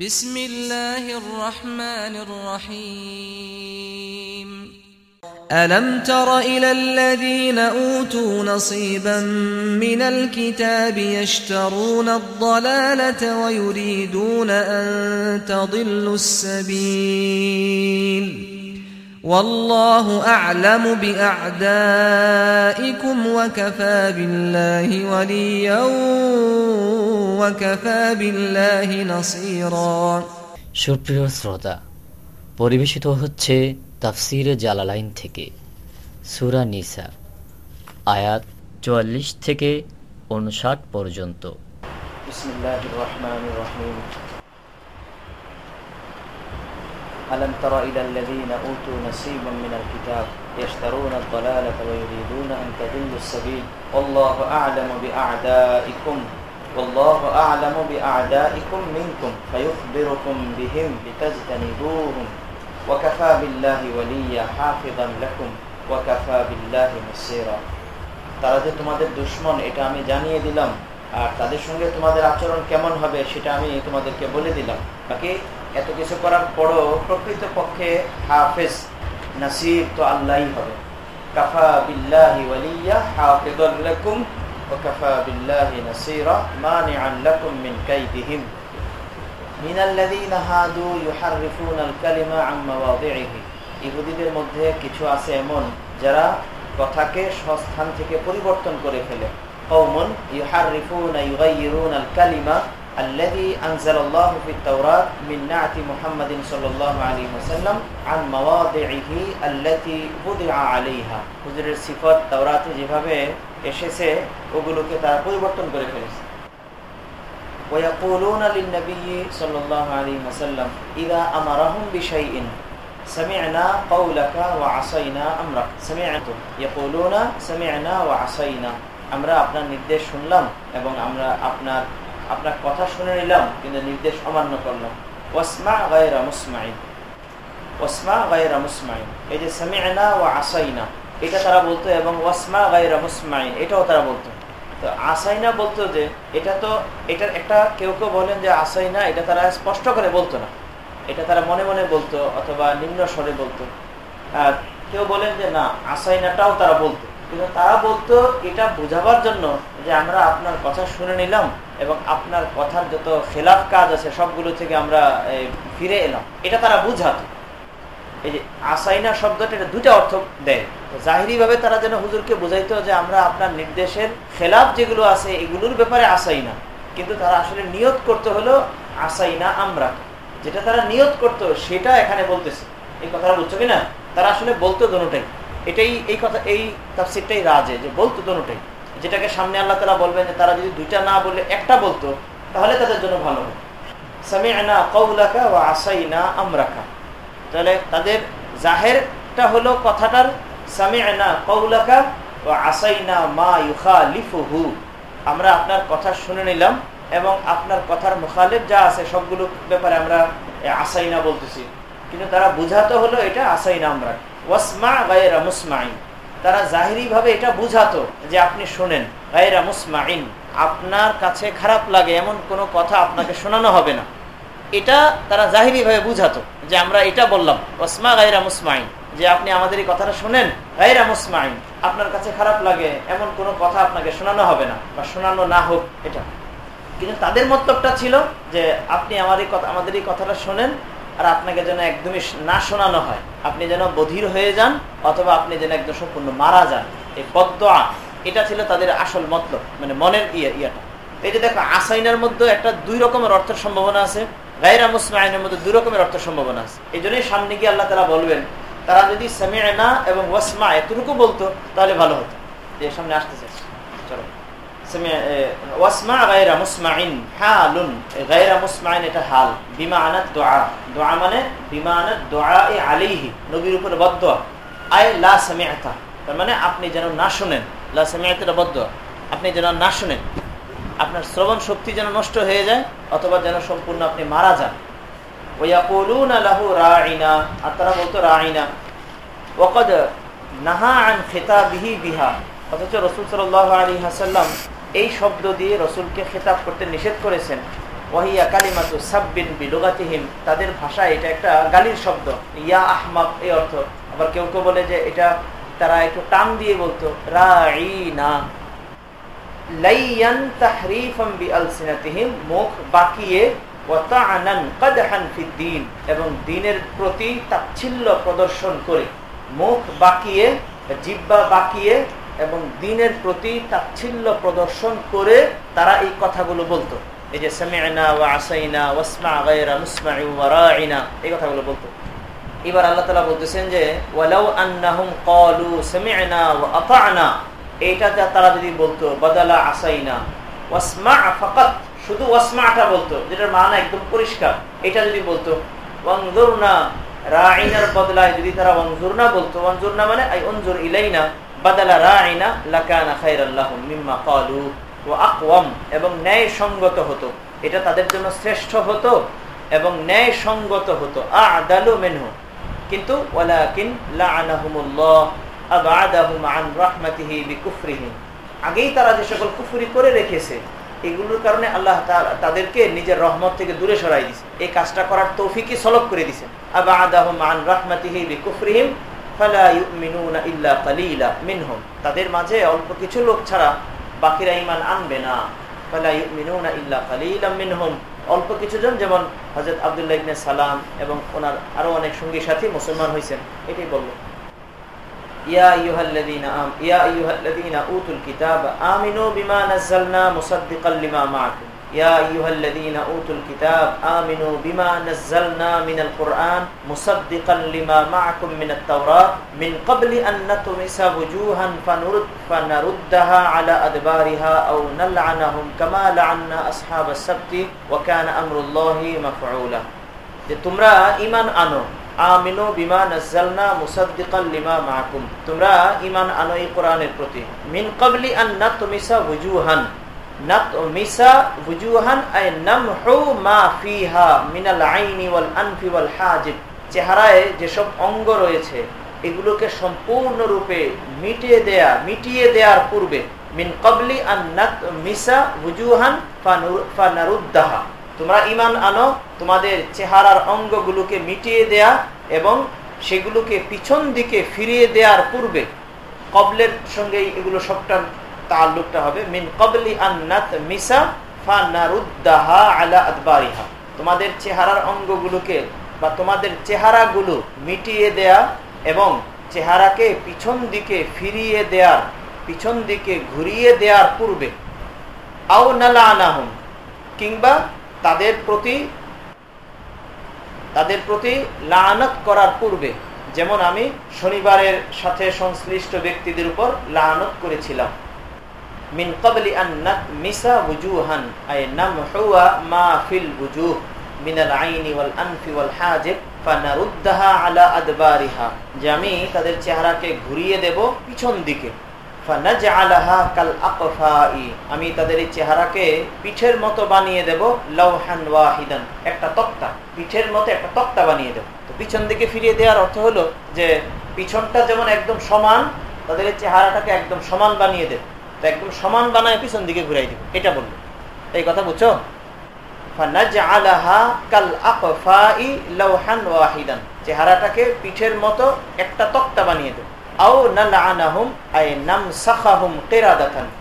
بسم الله الرحمن الرحيم. ألم تر إلى الذين أوتوا نصيبا من الكتاب يشترون الضلالة ويريدون أن تضلوا السبيل؟ والله أعلم بأعدائكم وكفى بالله وليا وكفى بالله نصيرا সুপ্রিয় শ্রোতা পরিবেশিত হচ্ছে তাফসিরে জালালাইন থেকে সুরা নিসা আয়াত চুয়াল্লিশ থেকে উনষাট পর্যন্ত بسم الله الرحمن ألم تر إلى الذين أوتوا نصيبا من الكتاب يشترون الضلالة ويريدون أن تضلوا السبيل والله أعلم بأعدائكم والله أعلم بأعدائكم منكم فيخبركم بهم لتجتنبوهم وكفى بالله وليا حافظا لكم وكفى بالله نصيرا তারা যে তোমাদের দুশ্মন এটা আমি জানিয়ে দিলাম আর তাদের সঙ্গে তোমাদের আচরণ কেমন হবে সেটা আমি তোমাদেরকে বলে দিলাম বাকি এত কিছু করার পরও প্রকৃত পক্ষে হাফেজ নাসির তো আল্লাহই হবে কাফা বিল্লাহি ওয়ালিয়া হাফিদুল লাকুম ওয়া কাফা বিল্লাহি নাসিরা মানিআন লাকুম মিন কাইদিহিম من الذين هادوا يحرفون الكلمة عن مواضعه ইহুদিদের মধ্যে কিছু আছে এমন যারা কথাকে স্বস্থান থেকে পরিবর্তন করে ফেলে قوم يحرفون يغيرون الكلمة الذي أنزل الله في التوراة من نعت محمد صلى الله عليه وسلم عن مواضعه التي وضع عليها হুজুরের সিফত তাওরাতে যেভাবে এসেছে ওগুলোকে তারা পরিবর্তন করে ফেলেছে ويقولون للنبي صلى الله عليه وسلم إذا أمرهم بشيء سمعنا قولك وعصينا أمرك سمعت يقولون سمعنا وعصينا আমরা আপনার নির্দেশ শুনলাম এবং আমরা আপনার আপনার কথা শুনে নিলাম, কিন্তু নির্দেশ অমান্য করলাম। ওয়াসমা গায়রা মুসমাইন ওয়াসমা গায়রা মুসমাইন এই যে সামিআনা ওয়া আসাইনা, এটা তারা বলতো, এবং ওয়াসমা গায়রা মুসমাইন এটাও তারা বলতো। তো আসাইনা বলতো যে, এটা তো, এটার একটা কেউ কেউ বলেন যে আসাইনা, এটা তারা স্পষ্ট করে বলতো না। এটা তারা মনে মনে বলতো, অথবা নিম্ন স্বরে বলতো। আর কেউ বলেন যে, না, আসাইনাটাও তারা বলতো। কিন্তু তারা বলতো, এটা বোঝাবার জন্য যে, আমরা আপনার কথা শুনে নিলাম এবং আপনার কথার যত খেলাফ কাজ আছে, সবগুলো থেকে আমরা ফিরে এলাম। এটা তারা বুঝাতো। এই যে আসাইনা শব্দটা, এটা দুটা অর্থ দেয়। জাহিরি ভাবে তারা যেন হুজুরকে বোঝাইতো যে আমরা আপনার নির্দেশের খেলাফ যেগুলো আছে, এগুলোর ব্যাপারে আসাইনা। কিন্তু তারা আসলে নিয়ত করতে হলো আসাইনা আমরা। যেটা তারা নিয়ত করতো, সেটা এখানে বলতেছে। এই কথাটা বুঝছ কিনা? তারা আসলে বলতো দোনোটাই। এটাই, এই কথা, এই তাফসিরটাই রাজে যে বলতো দোনোটাই। যেটাকে সামনে আল্লাহ তালা বলবেন যে তারা যদি দুইটা না বলে একটা বলতো, তাহলে তাদের জন্য ভালো হবে সামিআনা কৌলাকা ও আসাইনা আমরাকা। তাহলে তাদের জাহেরটা হলো কথাটার সামিআনা কৌলাকা ও আসাইনা মা ইউখা লিফুহু আমরা আপনার কথা শুনে নিলাম এবং আপনার কথার মুখালেফ যা আছে সবগুলো ব্যাপারে আমরা আসাইনা বলতেছি। কিন্তু তারা বুঝাতে হলো এটা আসাইনা আমরা ওয়াসমা গায়রা মুসমাইন তারা জাহিরি ভাবে এটা বুঝাতো যে আপনি শোনেন মুসমাইন আপনার কাছে খারাপ লাগে, এমন কোনো কথা আপনাকে শোনানো হবে না। এটা তারা জাহিরি ভাবে বুঝাতো যে আমরা এটা বললাম ওসমা গায়রা মুসমাইন যে আপনি আমাদের এই কথাটা শোনেন, গায়রা মুসমাইন আপনার কাছে খারাপ লাগে, এমন কোনো কথা আপনাকে শোনানো হবে না বা শোনানো না হোক এটা। কিন্তু তাদের মতলবটা ছিল যে, আপনি আমার এই কথা, আমাদের এই কথাটা শোনেন আর আপনাকে যেন একদমই না শোনানো হয়। আপনি যেন বধির হয়ে যান অথবা আপনি যেন একদম সম্পূর্ণ মারা যান। এই পদ্মা এটা ছিল তাদের আসল মতলব মানে মনের ইয়ে ইয়েটা। এই যে দেখো, আসাইনের মধ্যে একটা দুই রকমের অর্থের সম্ভাবনা আছে গাইরা মুসমাইনের মধ্যে দুই রকমের অর্থের সম্ভাবনা আছে। এই জন্যই সামনে গিয়ে আল্লাহ তারা বলবেন, তারা যদি সামিয়া এবং ওয়াসমা এতটুকু বলতো, তাহলে ভালো হতো। যে সামনে আসতে চলো মানে আপনি যেন না শুনেন। আপনি যেন না শুনেন। আপনার শ্রবণ শক্তি যেন নষ্ট হয়ে যায়, অথবা যেন সম্পূর্ণ আপনি মারা যান। আর তারা বলতো নাহা বিহা। অথচ রাসূল সাল্লাল্লাহু আলাইহি ওয়াসাল্লাম এই শব্দ দিয়ে রসুলকে খেতাব করতে নিষেধ করেছেন। ওয়াহিয়া কালিমাতু সাব্বিন বিলুগাতিহিম। তাদের ভাষায় এটা একটা গালির শব্দ। ইয়া আহমাক এই অর্থ। আবার কেউ কেউ বলে যে এটা তারা একটু টান দিয়ে বলতো। মুখ বাকিয়ে ফিদ্দিন এবং দিনের প্রতি তাচ্ছিল্য প্রদর্শন করে। মুখ বাকিয়ে জিব্বা বাকিয়ে এবং দিনের প্রতি তাচ্ছিল্য প্রদর্শন করে তারা এই কথাগুলো বলতো। এই যে, সামি'না এই কথাগুলো বলতো। এবার আল্লাহ তাআলা বলতেছেন যে, ওয়ালাউ তারা যদি বলতো, বদালা আসাইনা ওয়াসমা ফাকাত, শুধু ওয়াসমাটা বলতো, যেটার মানা একদম পরিষ্কার। এটা যদি বলতো, ওয়ানজুরনা রাইনার বদলায় যদি তারা ওয়ানজুরনা বলতো, ওয়ানজুরনা মানে আই অনজুর ইলাইনা বাদালা লাকানা মিম্মা ক্বালু ওয়া আকওয়াম। এবং ন্যায় সঙ্গত হতো। এটা তাদের জন্য শ্রেষ্ঠ হতো এবং ন্যায় সঙ্গত হতো। আদালু মিনহু। কিন্তু ওয়ালাকিন লাআনাহুমুল্লাহ আবাদাহুম আন রাহমাতিহি বিকুফরিহিম। আগেই তারা যে সকল কুফরি করে রেখেছে, এগুলোর কারণে আল্লাহ তাদেরকে নিজের রহমত থেকে দূরে সরাই দিছে এই কাজটা করার তৌফিকই সলব করে দিছে আবাদাহুম আন রাহমাতিহি বিকুফরিহিম। তাদের মাঝে অল্প কিছু লোক ছাড়া বাকিরা ইমান আনবে না। যেমন হজরত আবদুল্লাহ ইবনে সালাম এবং ওনার আরও অনেক সঙ্গী সাথী মুসলমান হয়েছেন এটাই বলল ইয়া আইয়ুহাল্লাযীনা উতুল কিতাব আমিনু বিমান নাযালনা মুসাদ্দিকাল يا أيها الذين أوتوا الكتاب آمنوا بما نزلنا من القرآن مصدقا لما معكم من التوراة من قبل أن نطمس وجوها فنرد فنردها على أدبارها أو نلعنهم كما لعنا أصحاب السبت وكان أمر الله مفعولا তোমরা ইমান আনো আমিনো বিমা নাজ্জালনা মুসাদ্দিকাল লিমা মাকুম তোমরা ঈমান আনো এই কোরআনের প্রতি মিন ক্বাবলি আন নাতমিসা ওয়ুজুহান চেহারায় যেসব অঙ্গ রয়েছে, এগুলোকে সম্পূর্ণরূপে মিটিয়ে দেয়া, মিটিয়ে দেওয়ার পূর্বে, মিন ক্বাবলি আন নাতমিসা ওয়ুজুহান ফানারুদ্দাহা। তোমরা ইমান আনো, তোমাদের চেহারার অঙ্গগুলোকে মিটিয়ে দেয়া এবং সেগুলোকে পিছন দিকে ফিরিয়ে দেওয়ার পূর্বে, কবলের সঙ্গে এগুলো সবটা তাল্লুকটা হবে, মিন কবলি মিসা ফানারুদ্দাহা আলা আদবারিহা। তোমাদের চেহারার অঙ্গগুলোকে বা তোমাদের চেহারাগুলো মিটিয়ে দেয়া এবং চেহারাকে পিছন দিকে ফিরিয়ে দেয়ার, পিছন দিকে ঘুরিয়ে দেওয়ার পূর্বে, আও নালা কিংবা তাদের প্রতি তাদের প্রতি লানত করার পূর্বে, যেমন আমি শনিবারের সাথে সংশ্লিষ্ট ব্যক্তিদের উপর লানত করেছিলাম। মিন কবলি আন্নাত মিসা বুজুহান আই নামহুয়া মা ফিল বুজুহ আইনি ওয়াল আনফি ওয়াল হাজিব আলা আদবারিহা, যে আমি তাদের চেহারাকে ঘুরিয়ে দেব পিছন দিকে। আমি তাদের এই চেহারাকে পিঠের মতো বানিয়ে দেব লৌহান ওয়াহিদান, একটা তক্তা, পিঠের মতো একটা তক্তা বানিয়ে দেব। তো পিছন দিকে ফিরিয়ে দেওয়ার অর্থ হলো যে পিছনটা যেমন একদম সমান, তাদের এই চেহারাটাকে একদম সমান বানিয়ে দেব। একদম সমান বানায় পিছন দিকে ঘুরাই দিব। এটা বলল এই কথা বুঝছ? চেহারাটাকে পিঠের মতো একটা তক্তা বানিয়ে দেব।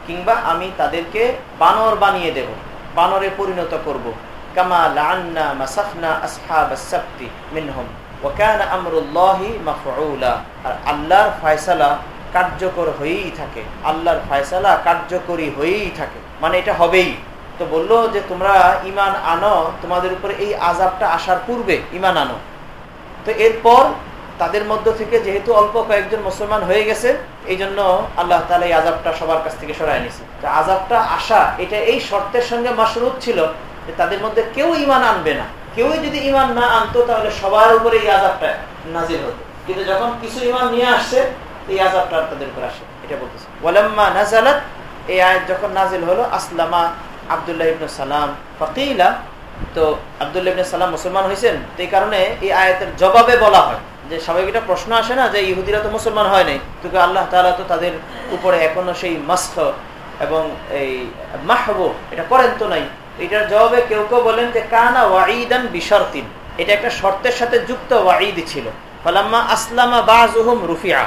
কিংবা আমি তাদেরকে বানর বানিয়ে দেব, বানরে পরিণত করব। কামা লান্না মাসাফনা আসহাব সাবতি মিনহুম। ওয়াকান আমরুল্লাহি মাফউলা। আর আল্লাহর ফয়সালা কার্যকর হয়েই থাকে, আল্লাহর ফয়সালা কার্যকরী হয়েই থাকে। মানে এটা হবেই। তো বলল যে, তোমরা ইমান আনো, তোমাদের উপরে এই আজাবটা আসার পূর্বে ইমান আনো। তো এরপর তাদের মধ্য থেকে যেহেতু অল্প কয়েকজন মুসলমান হয়ে গেছে এই জন্য আল্লাহ তালা এই আজাবটা সবার কাছ থেকে সরাই নিছে। তো আজাবটা আসা, এটা এই শর্তের সঙ্গে মাসরুত ছিল যে, তাদের মধ্যে কেউ ইমান আনবে না। কেউই যদি ইমান না আনতো, তাহলে সবার উপরে এই আজাবটা নাজির হতো। কিন্তু যখন কিছু ইমান নিয়ে আসছে এই আজাবটা তাদের উপর আসে, এটা বলতেছে। ওয়ালাম্মা নাজালাত এই যখন নাজিল হলো, আসলামা আবদুল্লাহ সালাম ফকিলা, তো আবদুল্লাহ সালাম মুসলমান হয়েছেন তো এই কারণে এই আয়াতের জবাবে বলা হয় যে প্রশ্ন আসে না যে ইহুদিরা তো মুসলমান হয় নাই কিন্তু আল্লাহ তালা তো তাদের উপরে এখনও সেই মাস্ক এবং এই মাহবু এটা করেন তো নাই। এটার জবাবে কেউ কেউ বলেন যে কানা ওয়াঈদান বিশর্তিন, এটা একটা শর্তের সাথে যুক্ত ওয়াঈদ ছিল। ফলাম্মা আসলামা রুফিয়া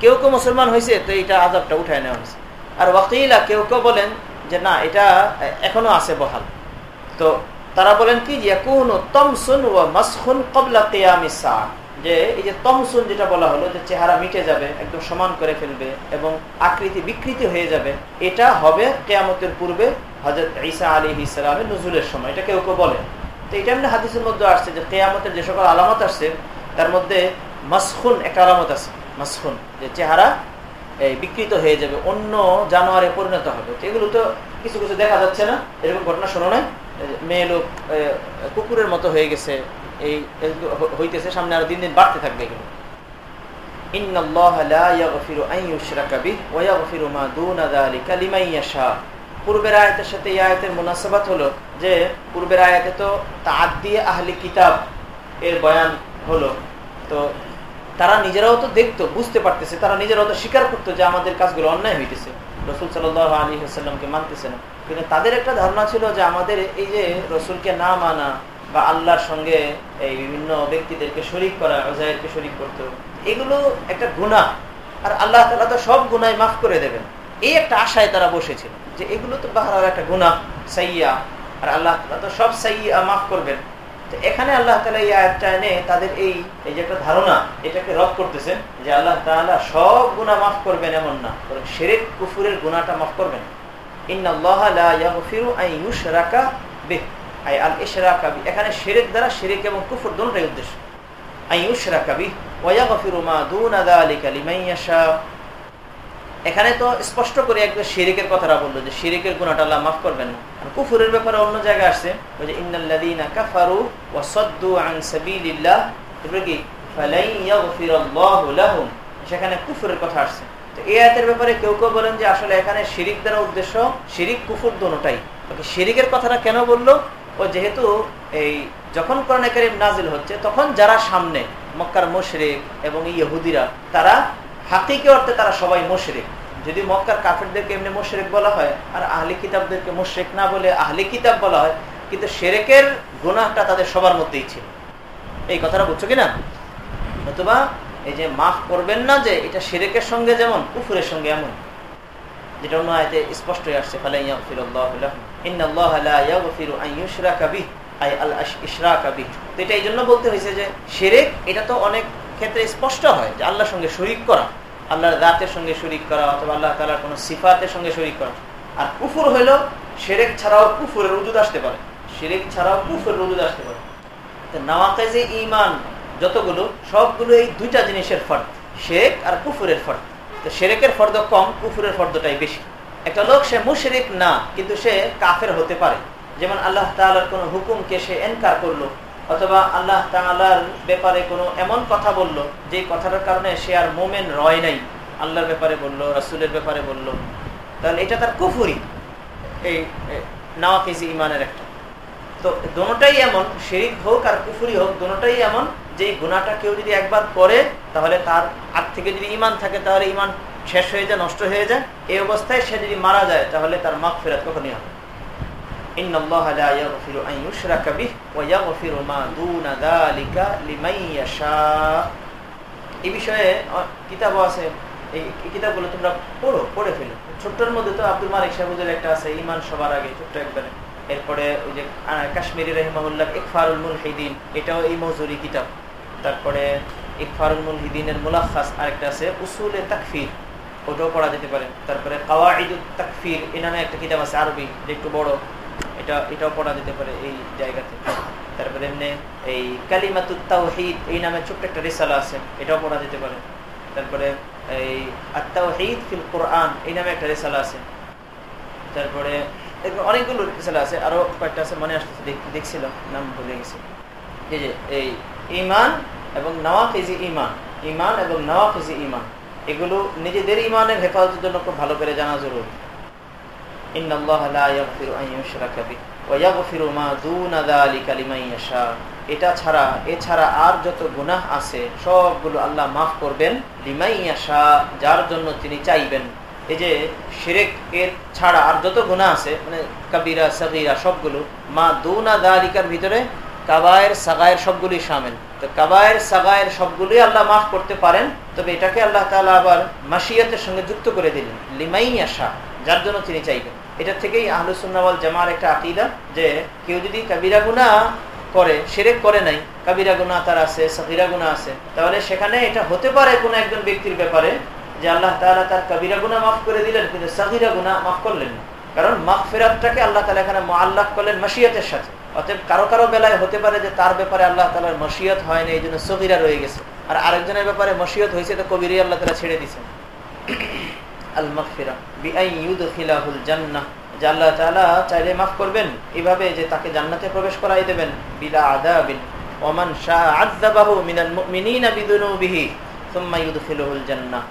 কেউ কেউ মুসলমান হয়েছে তো এটা আজাবটা উঠায় নেওয়া হয়েছে আর ওয়াকিলা কেউ কেউ বলেন যে, না, এটা এখনও আছে বহাল। তো তারা বলেন কি যে কোন তমসুন ও মাসখুন কবলা কেয়ামিসা যে, এই যে তমসুন যেটা বলা হলো, যে চেহারা মিটে যাবে, একদম সমান করে ফেলবে এবং আকৃতি বিকৃতি হয়ে যাবে, এটা হবে কেয়ামতের পূর্বে হজরত ঈসা আলী ইসলামের নজরুলের সময়। এটা কেউ কেউ বলে। তো এটা এমনি হাদিসের মধ্যে আসছে যে, কেয়ামতের যে সকল আলামত আসছে, তার মধ্যে মাসখুন একটা আলামত আছে। মাসখুন, যে চেহারা, এই, বিকৃত হয়ে যাবে, অন্য জানোয়ারে পরিণত হবে। এগুলো তো কিছু কিছু দেখা যাচ্ছে না, এরকম ঘটনা শোনো নাই? মেয়ে লোক কুকুরের মতো হয়ে গেছে, এই হইতেছে, সামনে আরও দিন দিন বাড়তে থাকবে এগুলো। পূর্বের আয়াতের সাথে আয়াতের হলো যে, পূর্বের আয়াতে তো তার দিয়ে আহলি কিতাব এর বয়ান হলো। তো তারা নিজেরাও তো দেখতো, বুঝতে পারতেছে, তারা নিজেরাও তো স্বীকার করতো যে আমাদের কাজগুলো অন্যায় হইতেছে। রসুল সাল আলী হাসাল্লামকে মানতেছে না। কিন্তু তাদের একটা ধারণা ছিল যে আমাদের এই যে রসুলকে না মানা বা আল্লাহর সঙ্গে এই বিভিন্ন ব্যক্তিদেরকে শরিক করা অজায়েরকে শরিক করতো, এগুলো একটা গুণা আর আল্লাহ তালা তো সব গুনাই মাফ করে দেবেন। এই একটা আশায় তারা বসেছিল যে এগুলো তো বাহার একটা গুণা সাইয়া। আর আল্লাহ তালা তো সব সাইয়া মাফ করবেন। এখানে আল্লাহ তালা এই আয়াতটা এনে তাদের এই এই যে একটা ধারণা, এটাকে রদ করতেছেন যে আল্লাহ তালা সব গুণা মাফ করবেন এমন না সেরেক কুফুরের গুণাটা মাফ করবেন। এখানে সেরেক দ্বারা সেরেক এবং কুফুর দোনটাই উদ্দেশ্য। এখানে তো স্পষ্ট করে একদম শিরিকের কথাটা বলল যে শিরিকের গুণাটা আল্লাহ মাফ করবেন। না আর কুফুরের ব্যাপারে অন্য জায়গায় আসছে, ওই যে ইন্নাল্লাযীনা কাফারু ওয়া সাদ্দু আন সাবিলিল্লাহ তারপরে কি? ফালাই ইয়াগফিরাল্লাহু লাহুম। সেখানে কুফুরের কথা আসছে। তো এই আয়াতের ব্যাপারে কেউ কেউ বলেন যে আসলে এখানে শিরিক দ্বারা উদ্দেশ্য, শিরিক, কুফুর দোনোটাই শিরিকের কথাটা কেন বলল? ও যেহেতু এই যখন কোরআনে কারিম নাজিল হচ্ছে, তখন যারা সামনে, মক্কার মুশরিক এবং ইহুদিরা, তারা হাকিকে অর্থে তারা সবাই মুশরিক। যদি মক্কার কাফেরদেরকে এমনি মুশরিক বলা হয়, আর আহলি কিতাবদেরকে মুশরিক না বলে আহলি কিতাব বলা হয়, কিন্তু শেরেকের গুনাহটা তাদের সবার মধ্যেই ছিল। এই কথাটা বুঝছ কিনা? নতুবা এই যে মাফ করবেন না যে এটা সেরেকের সঙ্গে যেমন, কুফুরের সঙ্গে এমন। যেটা অন্য আয়তে স্পষ্ট আসছে এটা এই জন্য বলতে হয়েছে যে সেরেক, এটা তো অনেক ক্ষেত্রে স্পষ্ট হয় যে আল্লাহর সঙ্গে শরিক করা, আল্লাহর দাঁতের সঙ্গে শরিক করা অথবা আল্লাহ তালার কোনো সিফাতের সঙ্গে শরিক করা। আর কুফুর হইল সেরেক ছাড়াও কুফুরের রুজুদ আসতে পারে। সেরেক ছাড়াও কুফুরের রুজুদ আসতে পারে। নামাকাজে ইমান যতগুলো, সবগুলো এই দুইটা জিনিসের ফর্দ শেখ আর কুফুরের ফর্দ। তো শেরেকের ফর্দ কম, কুফুরের ফর্দটাই বেশি। একটা লোক, সে মুশরিক না, কিন্তু সে কাফের হতে পারে। যেমন আল্লাহ তালার কোনো হুকুমকে সে এনকার করল অথবা আল্লাহ তালার ব্যাপারে কোনো এমন কথা বলল, যে কথাটার কারণে সে আর মোমেন রয় নাই। আল্লাহর ব্যাপারে বলল, রাসুলের ব্যাপারে বলল। তাহলে এটা তার কুফুরি। এই নাওয়াকিজি ইমানের একটা। তো দোনোটাই এমন, শেরিক হোক আর কুফুরি হোক দোনোটাই এমন, যে গুণাটা কেউ যদি একবার করে, তাহলে তার আগ থেকে যদি ইমান থাকে, তাহলে ইমান শেষ হয়ে যায়, নষ্ট হয়ে যায়। এই অবস্থায় সে যদি মারা যায়, তাহলে তার মাখ ফেরত কখনই হবে এই বিষয়ে আছে। এই কিতাবগুলো তোমরা পড়ো, পড়ে ফেলো। ছোট্টর মধ্যে তো আব্দুল মালিক একটা আছে ইমান সবার আগে, ছোট্ট একবারে। এরপরে ওই যে কাশ্মীরি রহিমাহুল্লাহ ইকফারুল মুলহিদিন, এটাও এই মজুরি কিতাব। তারপরে ইকফারুল মুলহিদিনের মুলাখাস আরেকটা আছে, উসুলে তাকফির। ওটাও পড়া যেতে পারে। তারপরে কাওয়াইদুল তাকফির, এ নামে একটা কিতাব আছে আরবি, যে একটু বড়। এটা, এটাও পড়া যেতে পারে এই জায়গাতে। তারপরে এমনি এই কালিমাতুত তাওহিদ, এই নামে ছোট্ট একটা রেসালা আছে, এটাও পড়া যেতে পারে। তারপরে এই আত্মাহিদ ফিল কোরআন, এই নামে একটা রেসালা আছে। তারপরে অনেকগুলো রেসালা আছে, আরও কয়েকটা আছে, মনে আসতেছে দেখছিল নাম ভুলে গেছি। এই যে, এই ইমান এবং নওয়াফিজি ইমান ইমান এবং নওয়াফিজি ইমান এগুলো নিজেদের ইমানের হেফাজতের জন্য খুব ভালো করে জানা জরুরি। এটা ছাড়া, এছাড়া আর যত গুনাহ আছে, সবগুলো আল্লাহ মাফ করবেন লিমাইয়াশা যার জন্য তিনি চাইবেন। এই যে শিরেক, এর ছাড়া আর যত গুণা আছে মানে কাবিরা, সাগিরা, সবগুলো, মা দুনা দালিকার ভিতরে কাবায়ের, সাগায়ের সবগুলি সামিল। তো কাবায়ের, সাগায়ের সবগুলোই আল্লাহ মাফ করতে পারেন, তবে এটাকে আল্লাহ তালা আবার মাসিয়াতের সঙ্গে যুক্ত করে দিলেন লিমাই আশা যার জন্য তিনি চাইবেন। এটা থেকেই আহলুসুন্নাওয়াল জামার একটা আকিদা যে কেউ যদি কাবিরা গুণা করে সেরেক করে নাই, কাবিরা গুণা তার আছে সাকিরা গুণা আছে, তাহলে সেখানে এটা হতে পারে কোন একজন ব্যক্তির ব্যাপারে যে আল্লাহ তালা তার কাবিরা গুণা মাফ করে দিলেন, কিন্তু সাকিরা গুণা মাফ করলেন না। কারণ মাফ ফেরাতটাকে আল্লাহ তালা এখানে আল্লাহ করলেন মাসিয়াতের সাথে। অতএব কারও কারও বেলায় হতে পারে যে তার ব্যাপারে আল্লাহ তালার মসিয়ত হয়নি, এই জন্য সগিরা রয়ে গেছে। আর আরেকজনের ব্যাপারে মসিয়ত হয়েছে তো কবিরই আল্লাহ তালা ছেড়ে দিচ্ছেন আল বিআই ইউদখিলাহুল জান্নাহ তাআলা চাইলে করবেন এইভাবে যে তাকে জান্নাতে প্রবেশ করাই দেবেন, বিলা আদাবিন ওমান আযাবাহু মিনাল মুমিনিনা বিদুনুবিহি সুম্মা ইউদখিলুহুল জান্নাহ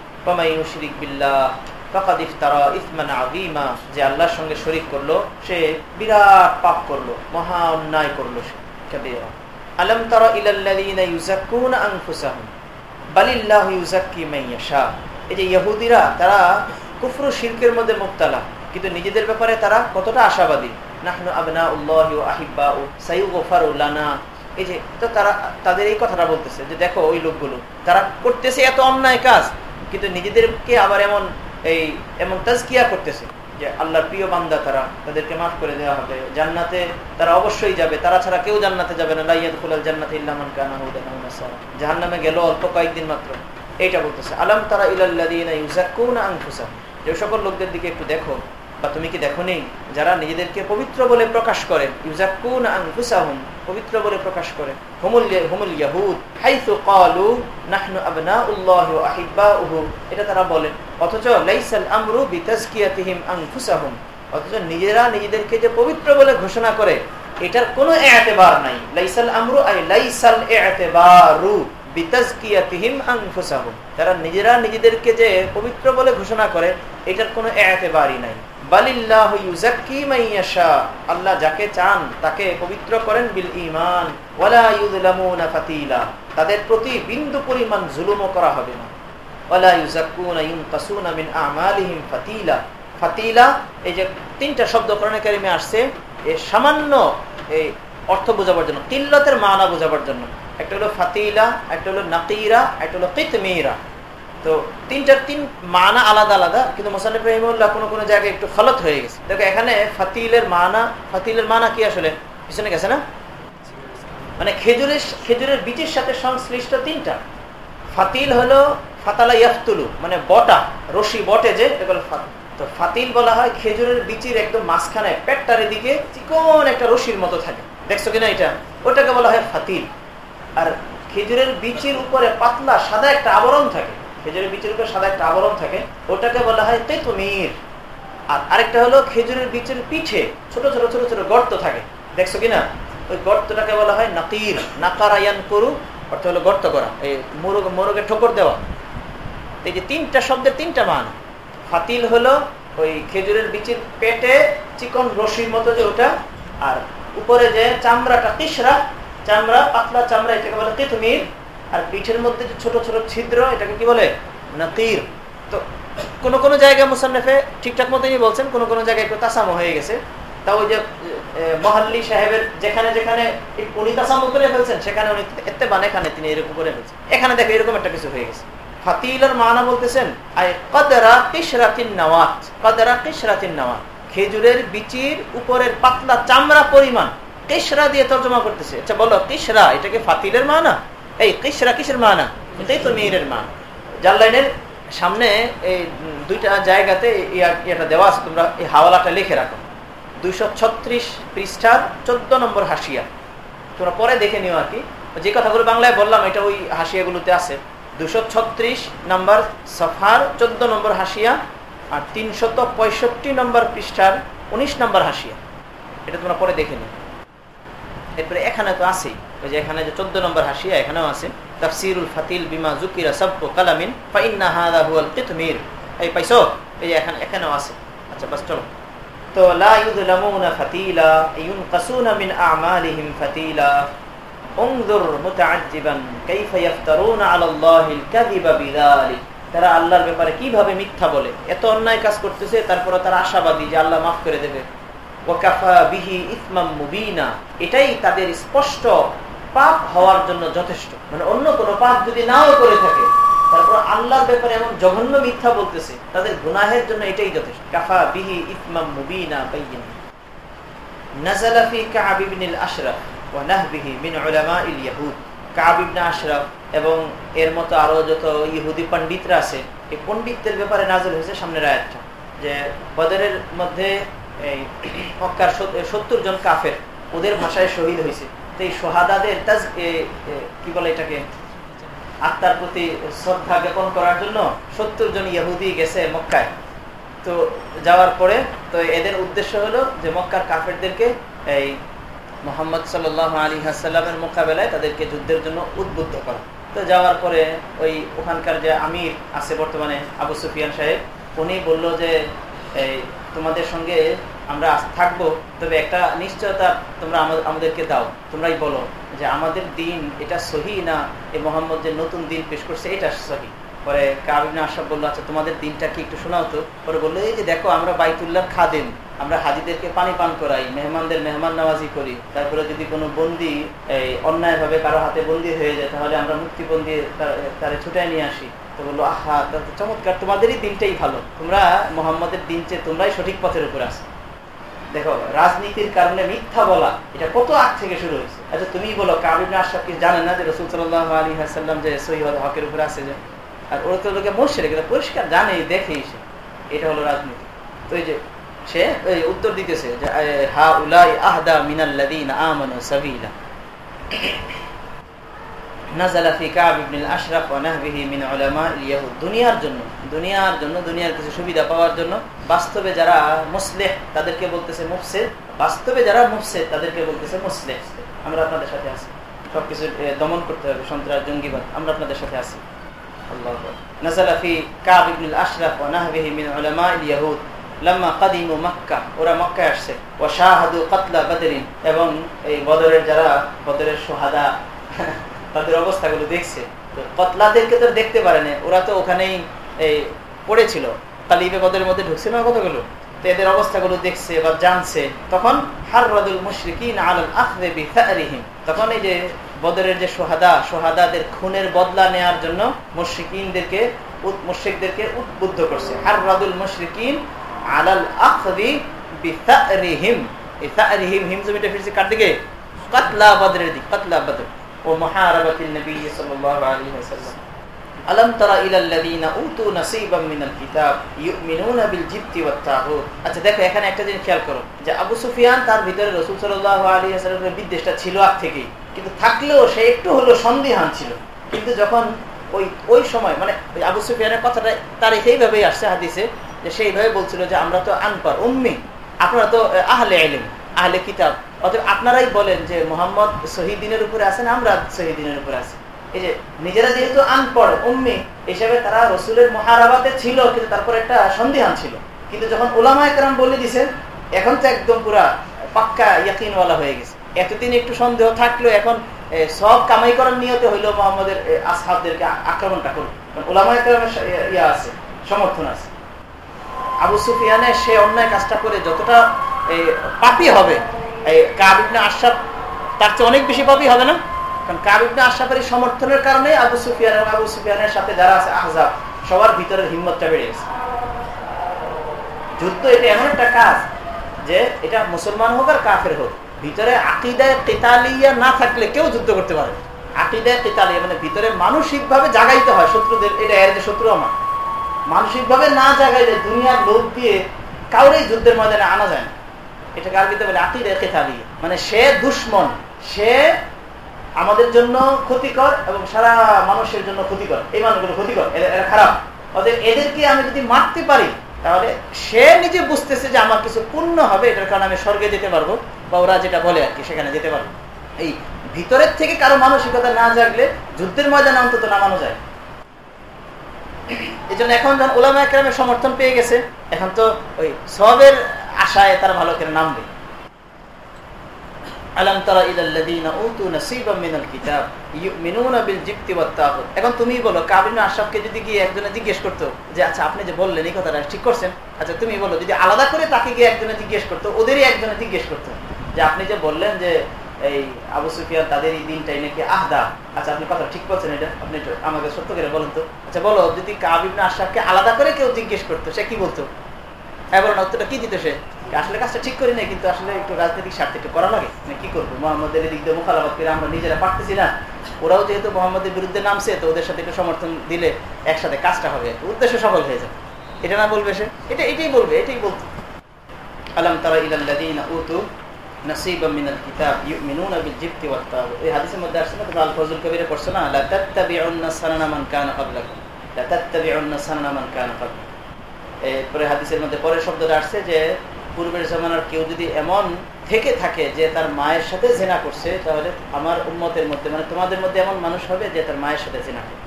ইউশরিক বিল্লাহ, ফাকাদ ইফতারা ইসমান আযীমা, যে আল্লাহর সঙ্গে শরীক করল, সে বিরাট পাপ করল, মহা অন্যায় করল সে, কাবীরা। আলম তারা ইলাল্লাযীনা ইউযাক্কুনা আনফুসাহুম, বালিল্লাহু ইউযাক্কি মান ইয়াশা এই যে ইহুদিরা, তারা কুফর শিরকের মধ্যে মুক্তালা কিন্তু নিজেদের ব্যাপারে তারা কতটা আশাবাদী? কথাটা বলতেছে যে করতেছে এত অন্যায় কাজ, কিন্তু নিজেদেরকে আবার এমন এই করতেছে যে, আল্লাহর প্রিয় বান্দা তারা, তাদেরকে মাফ করে দেওয়া হবে। জান্নাতে তারা অবশ্যই যাবে, তারা ছাড়া কেউ জান্নাতে যাবে না। জাহান্নামে গেল অল্প কয়েকদিন মাত্র। এইটা বলতেছে, আলম তারা আনফুসাহুম যে সকল লোকদের দিকে একটু দেখো, বা তুমি কি দেখো নেই? যারা নিজেদেরকে পবিত্র বলে প্রকাশ করে পবিত্র বলে প্রকাশ করে। এটা তারা বলে, অথচ লাইসাল অথচ নিজেরা নিজেদেরকে যে পবিত্র বলে ঘোষণা করে, এটার কোনো এতেবার নাই। লাইসাল আমরু আই লাইসাল এতেবারু। তারা নিজেরা নিজেদেরকে যে পবিত্র বলে ঘোষণা করে, এটার কোনো এতেবারই নাই। আল্লাহ যাকে চান, তাকে পবিত্র করেন বিল তাদের প্রতি বিন্দু পরিমাণ জুলুমও করা হবে না। ফাতিলা। এই যে তিনটা শব্দ আসছে সামান্য, এই অর্থ বোঝাবার জন্য, কিল্লতের মানা বোঝাবার জন্য। একটা হলো ফাতিলা, একটা হলো নাকিরা, একটা হলো কিতমিরা। তো তিনটার তিন মানা আলাদা আলাদা, কিন্তু মোসানিফ রহিমুল্লাহ কোনো কোনো জায়গায় একটু ফলত হয়ে গেছে। দেখো, এখানে ফাতিলের মানা ফাতিলের মানা কি আসলে? পিছনে গেছে না? মানে খেজুরের খেজুরের বীজের সাথে সংশ্লিষ্ট তিনটা। ফাতিল হলো ফাতালা ইয়াফতুলু মানে বটা, রশি বটে যে তো ফাতিল বলা হয় খেজুরের বীচির একদম মাঝখানে, পেটটার দিকে চিকন একটা রশির মতো থাকে। দেখছ কিনা এটা? ওটাকে বলা হয় ফাতিল। আর খেজুরের বিচির উপরে পাতলা সাদা একটা আবরণ থাকে। খেজুরের বিচির উপরে সাদা একটা আবরণ থাকে, ওটাকে বলা হয় তেতুমির আর আরেকটা হলো খেজুরের বিচের পিঠে ছোট ছোট ছোট ছোট গর্ত থাকে। দেখছ কিনা? ওই গর্তটাকে বলা হয় নাকির, নাকারায়ান করু, অর্থ হলো গর্ত করা, এই মোরগ মোরগে ঠোকর দেওয়া। এই যে তিনটা শব্দের তিনটা মান। ফাতিল হলো ওই খেজুরের বিচির পেটে চিকন রশির মতো যে ওটা, আর উপরে যে চামড়াটা, তিসরা চামড়া, পাতলা চামড়া, এটাকে বলে তিতমির। আর পিঠের মধ্যে যে ছোট ছোট ছিদ্র, এটাকে কি বলে? নাকির তো কোন কোন জায়গায় মুসান্নেফে ঠিকঠাক মতোই বলছেন, কোন কোন জায়গায় একটু তাসামো হয়ে গেছে। তা ওই যে মহাল্লি সাহেবের যেখানে যেখানে উনি তাসামো করে ফেলছেন, সেখানে উনি এতে বান এখানে তিনি এরকম করে ফেলছেন। এখানে দেখো এরকম একটা কিছু হয়ে গেছে। ফাতিলার মানা বলতেছেন খেজুরের বিচির উপরের পাতলা চামড়া পরিমাণ কিসরা দিয়ে তর্জমা করতেছে। আচ্ছা বলো কিসরা এটাকে ফাতিলের মানা? এই কিসরা কিসের মানা? এটাই তো মেয়ের মান। জানলাইনের সামনে এই দুইটা জায়গাতে এটা দেওয়া আছে, তোমরা এই হাওয়ালাটা লিখে রাখো। দুইশো ছত্রিশ পৃষ্ঠার চোদ্দ নম্বর হাসিয়া। তোমরা পরে দেখে নিও আর কি। যে কথাগুলো বাংলায় বললাম, এটা ওই হাসিয়াগুলোতে আছে। দুশো ছত্রিশ নম্বর সফার, চোদ্দ নম্বর হাসিয়া, আর তিনশত পঁয়ষট্টি নম্বর পৃষ্ঠার উনিশ নম্বর হাসিয়া। এটা তোমরা পরে দেখে নিও। এরপরে এখানে তো আছেই ওই যে এখানে যে চোদ্দ নম্বর হাসিয়া এখানেও আছে তাফসিরুল ফাতিল বিমা জুকিরা সব্ব কালামিন ফাইন্না হাদা হুয়াল কিতমির এই পাইছো এই যে এখানে এখানেও আছে আচ্ছা বাস চলো তো লা ইউযলামুনা ফাতিলা ইউনকাসুনা মিন আমালিহিম ফাতিলা انظر متعجبا كيف يفترون على الله الكذب بذلك তারা আল্লাহর ব্যাপারে কিভাবে মিথ্যা বলে এত অন্যায় কাজ করতেছে তারপরে তারা আশাবাদী যে আল্লাহ মাফ করে দেবে এটাই তাদের স্পষ্ট পাপ হওয়ার জন্য যথেষ্ট। মানে অন্য কোনো পাপ যদি নাও করে থাকে, তারপর আল্লাহর ব্যাপারে এমন জঘন্য মিথ্যা বলতেছে, তাদের গুনাহের জন্য এটাই যথেষ্ট। কাফা বিহি ইসমাম মুবিনা বাইয়িনা নাযালা ফি আশরাফ এবং এর মতো আরও যত ইহুদি পণ্ডিতরা আছে, এই পণ্ডিতদের ব্যাপারে নাজল হয়েছে সামনের আয়াতটা, যে বদরের মধ্যে এই মক্কার সত্তর জন কাফের ওদের ভাষায় শহীদ হয়েছে। তো এই সোহাদাদের কি বলে এটাকে? আত্মার প্রতি শ্রদ্ধা জ্ঞাপন করার জন্য সত্তর জন ইহুদি গেছে মক্কায়। তো যাওয়ার পরে, তো এদের উদ্দেশ্য হলো যে মক্কার কাফেরদেরকে এই মোহাম্মদ সাল আলী হাসাল্লামের মোকাবেলায় তাদেরকে যুদ্ধের জন্য উদ্বুদ্ধ করা। তো যাওয়ার পরে ওই ওখানকার যে আমির আছে বর্তমানে আবু সুফিয়ান সাহেব, উনি বলল যে এই তোমাদের সঙ্গে আমরা থাকব। তবে একটা নিশ্চয়তা তোমরা আমাদেরকে দাও। তোমরাই বলো যে আমাদের দিন এটা সহি না? এ মোহাম্মদ যে নতুন দিন পেশ করছে, এটা সহি। পরে কাবিনা আশাব বলল আচ্ছা তোমাদের দিনটা কি একটু শোনাও তো? পরে বলল, এই যে দেখো, আমরা বাইতুল্লাহ খাদেন আমরা হাজিদেরকে পানি পান করাই, মেহমানদের মেহমান নামাজি করি। তারপরে যদি কোনো বন্দি, এই অন্যায় ভাবে কারও হাতে বন্দি হয়ে যায়, তাহলে আমরা মুক্তিবন্দি তারে ছুটাই নিয়ে আসি। তো বলল, আহা চমৎকার, তোমাদেরই দিনটাই ভালো। তোমরা মোহাম্মদের দিন চেয়ে তোমরাই সঠিক পথের উপরে আসো দেখো, রাজনীতির কারণে মিথ্যা বলা, এটা কত আগ থেকে শুরু হয়েছে? আচ্ছা তুমি বলো কাবিন আশরাফ কি জানেন না যে রসুল সাল্লাহ আলী হাসাল্লাম যে সৈয়দ হকের উপরে আছে যে আর ওরা তো লোকে মরছে রেখে পরিষ্কার জানে দেখেই সে এটা হলো রাজনীতি। তো এই যে সে উত্তর দিতেছে যে হা উলাই আহদা মিনাল্লাদিন সাবিলা। দুনিয়ার জন্য দুনিয়ার জন্য, দুনিয়ার কিছু সুবিধা পাওয়ার জন্য বাস্তবে যারা মুসলেহ, তাদেরকে বলতেছে মুফসেদ। বাস্তবে যারা মুফসেদ, তাদেরকে বলতেছে মুসলেহ। আমরা আপনাদের সাথে আছি। সবকিছু দমন করতে হবে, সন্ত্রাস, জঙ্গিবাদ, আমরা আপনাদের সাথে আছি। ওরা মক্কায় আসছে। শাহাদু কাতলা বদরিন, এবং এই বদরের যারা, বদরের সোহাদা, তাদের অবস্থাগুলো দেখছে। কতলাদেরকে তো দেখতে পারেনি ওরা তো ওখানেই এই পড়েছিল। কালিবে বদরের মধ্যে ঢুকছে না কতগুলো? এদের অবস্থাগুলো দেখছে বা জানছে, তখন হাররদুল মুশরিকিন আলাল আখরে বিহিম তখন এই যে বদরের যে সোহাদা, সোহাদাদের খুনের বদলা নেয়ার জন্য মুশরিকিনদেরকে মুশ্রিকদেরকে উদ্বুদ্ধ করছে। হাররদুল মুশরিকিন আলাল আখরি বিহিম এই তারিহিম হিম জমিটা ফিরছে কার দিকে? কাতলা বদরের দিক কাতলা বদর ও মহারাবাতিল নবী সাল্লাল্লাহু আলম তারা ইলাল্লাযীনা আচ্ছা, থাকলেও সে একটু হলো সন্দিহান ছিল। কিন্তু যখন ওই ওই সময় মানে আবু সুফিয়ানের কথাটা তার এইভাবেই আসছে হাদিসে সেইভাবে বলছিল যে আমরা তো আনপার, উম্মি, আপনারা তো আহলে এলিম আহলে কিতাব। অতএব আপনারাই বলেন যে মোহাম্মদ শহীদিনের উপরে আছেন, আমরা শহীদিনের উপরে আছি। যে নিজেরা যেহেতু আনপড় উম্মি, হিসেবে তারা রসুলের মহারাবাতে ছিল, কিন্তু তারপর একটা সন্দেহান ছিল। কিন্তু যখন ওলামা একরাম বলে দিছে এখন তো একদম পুরা পাক্কা ইয়াকিনওয়ালা হয়ে গেছে। এতদিন একটু সন্দেহ থাকলেও এখন সব কামাই করার নিয়তে হইল মোহাম্মদের আসহাবদেরকে আক্রমণটা করল ওলামা একরামের ইয়া আছে, সমর্থন আছে। আবু সুফিয়ানে সে অন্যায় কাজটা করে যতটা পাপি হবে এই কাবিবনে আশাফ তার চেয়ে অনেক বেশি পাপি হবে না? কারণ সমর্থনের কারণে আবু সুফিয়ান এবং আবু সুফিয়ানের সাথে যারা আছে, আহজাব, সবার হিম্মতটা বেড়ে গেছে। যুদ্ধ এটা এমন একটা কাজ যে এটা মুসলমান হোক আর কাফের হোক, ভিতরে আকিদায় তেতালিয়া না থাকলে কেউ যুদ্ধ করতে পারে আকিদায় তেতালিয়া মানে ভিতরে মানসিক ভাবে জাগাইতে হয় শত্রুদের, এটা এর যে শত্রু আমার। মানসিক ভাবে না জাগাইলে দুনিয়ার লোক দিয়ে কাউরেই যুদ্ধের ময়দানে আনা যায় না। এটাকে আরবিতে বলে? আকিদা কেতালি মানে সে দুশ্মন, সে আমাদের জন্য ক্ষতিকর এবং সারা মানুষের জন্য ক্ষতিকর। এই মানুষগুলো ক্ষতিকর এরা খারাপ। অতএব এদেরকে আমি যদি মারতে পারি, তাহলে সে নিজে বুঝতেছে যে আমার কিছু পূর্ণ হবে, এটার কারণে আমি স্বর্গে যেতে পারব, বা ওরা যেটা বলে আর কি, সেখানে যেতে পারব। এই ভিতরের থেকে কারও মানসিকতা না জাগলে যুদ্ধের ময়দানে অন্তত নামানো যায়। এই জন্য এখন যখন ওলামা একরামের সমর্থন পেয়ে গেছে, এখন তো ওই সবের আশায় তারা ভালো করে নামবে। আলম তারা ইলাল্লাযীনা উতু নাসীবাম মিনাল কিতাব, ইউমিনুনা বিল জিবতি ওয়াত তাগুত। এখন তুমি বলো কাবিন আশরাফকে যদি গিয়ে একজনে জিজ্ঞেস করতো যে আচ্ছা আপনি যে বললেন, এই কথাটা ঠিক করছেন? আচ্ছা তুমি বলো, যদি আলাদা করে তাকে গিয়ে একজনে জিজ্ঞেস করতো, ওদেরই একজনে জিজ্ঞেস করতো যে, আপনি যে বললেন যে, এই আবু সুফিয়ান তাদের এই দিনটাই নাকি আহদা আচ্ছা আপনি কথা ঠিক বলছেন এটা, আপনি আমাকে সত্য করে বলুন তো। আচ্ছা বলো, যদি কাবিন আশরাফকে আলাদা করে কেউ জিজ্ঞেস করতো, সে কি বলতো? হ্যাঁ বলো উত্তরটা কি দিত সে আসলে কাজটা ঠিক করি নাই, কিন্তু আসলে একটু রাজনৈতিক স্বার্থে একটু করা লাগে। না কি করব? মোহাম্মদের দিক দিয়ে মোখালাবাদ করে আমরা নিজেরা পারতেছি না। ওরাও যেহেতু মোহাম্মদের বিরুদ্ধে নামছে, তো ওদের সাথে একটু সমর্থন দিলে একসাথে কাজটা হবে। উদ্দেশ্য সফল হয়ে যাবে। এটা না বলবে সে? এটা, এটাই বলবে, এটাই বলতো। আলম তারা ইলাল্লাযীনা উতু মিনাল না, তো আল ফজল কবিরে পড়ছে না? লা তাত্তাবিউন্না সানানা মান কানা ক্বাবলাকুম। লা তাত্তাবিউন্না সানানা মান কানা ক্বাবলাকুম। এরপরে হাদিসের মধ্যে পরের শব্দটা আসছে যে, পূর্বের জমানার কেউ যদি এমন থেকে থাকে যে তার মায়ের সাথে জেনা করছে, তাহলে আমার উম্মতের মধ্যে মানে তোমাদের মধ্যে এমন মানুষ হবে যে তার মায়ের সাথে জেনা করে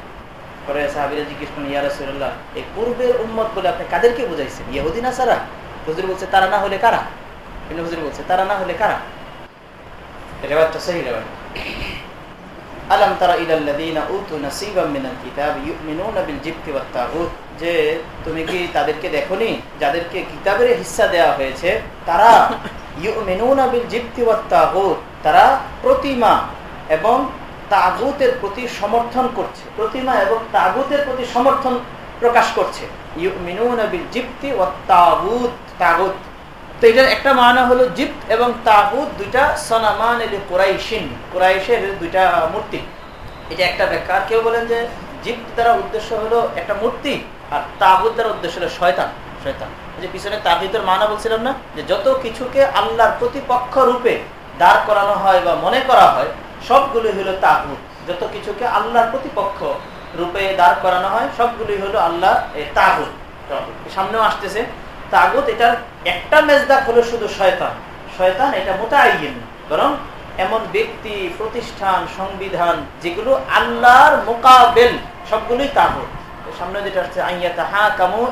পরে সাহাবিরা জিজ্ঞেস করেন ইয়া রাসূলুল্লাহ, এই পূর্বের উম্মত বলে আপনি কাদেরকে বুঝাইছেন? ইহুদি না সারা? হুজুর বলছে, তারা না হলে কারা? কিন্তু হুজুর বলছে, তারা না হলে কারা? রেওয়াজটা সহি রেওয়াজ। আলম তারা ইলাল্লাযীনা উতু নাসীবাম মিনাল কিতাব ইউমিনুনা বিল জিবতি ওয়াত তাগুত। যে তুমি কি তাদেরকে দেখোনি? যাদেরকে কিতাবের হিস্সা দেওয়া হয়েছে তারা তারা প্রতিমা এবং তাগুতের প্রতি সমর্থন করছে। প্রতিমা এবং তাগুতের প্রতি সমর্থন প্রকাশ করছে। তাগুত। তাগুত। তো এটার একটা মানা হলো জিপ এবং তাগুত দুইটা সনামান কোরাইশিন। কোরাইশের দুইটা মূর্তি। এটা একটা ব্যাখ্যা। কেউ বলেন যে জিপ দ্বারা উদ্দেশ্য হলো একটা মূর্তি। আর তাগুত দ্বারা উদ্দেশ্য শয়তান শয়তান। যে পিছনে তাহিদের মানা বলছিলাম না, যে যত কিছুকে আল্লাহর প্রতিপক্ষ রূপে দাঁড় করানো হয় বা মনে করা হয় সবগুলি হলো তাগুত। যত কিছুকে আল্লাহর প্রতিপক্ষ রূপে দাঁড় করানো হয় সবগুলি হলো আল্লাহ তাগুত। সামনেও আসতেছে, তাগুত এটার একটা মেজদাক হলো শুধু শয়তান। শয়তান এটা মোতায়ন বরং এমন ব্যক্তি, প্রতিষ্ঠান, সংবিধান, যেগুলো আল্লাহর মোকাবেল, সবগুলোই তাগুত। সামনে যেটা হচ্ছে কামু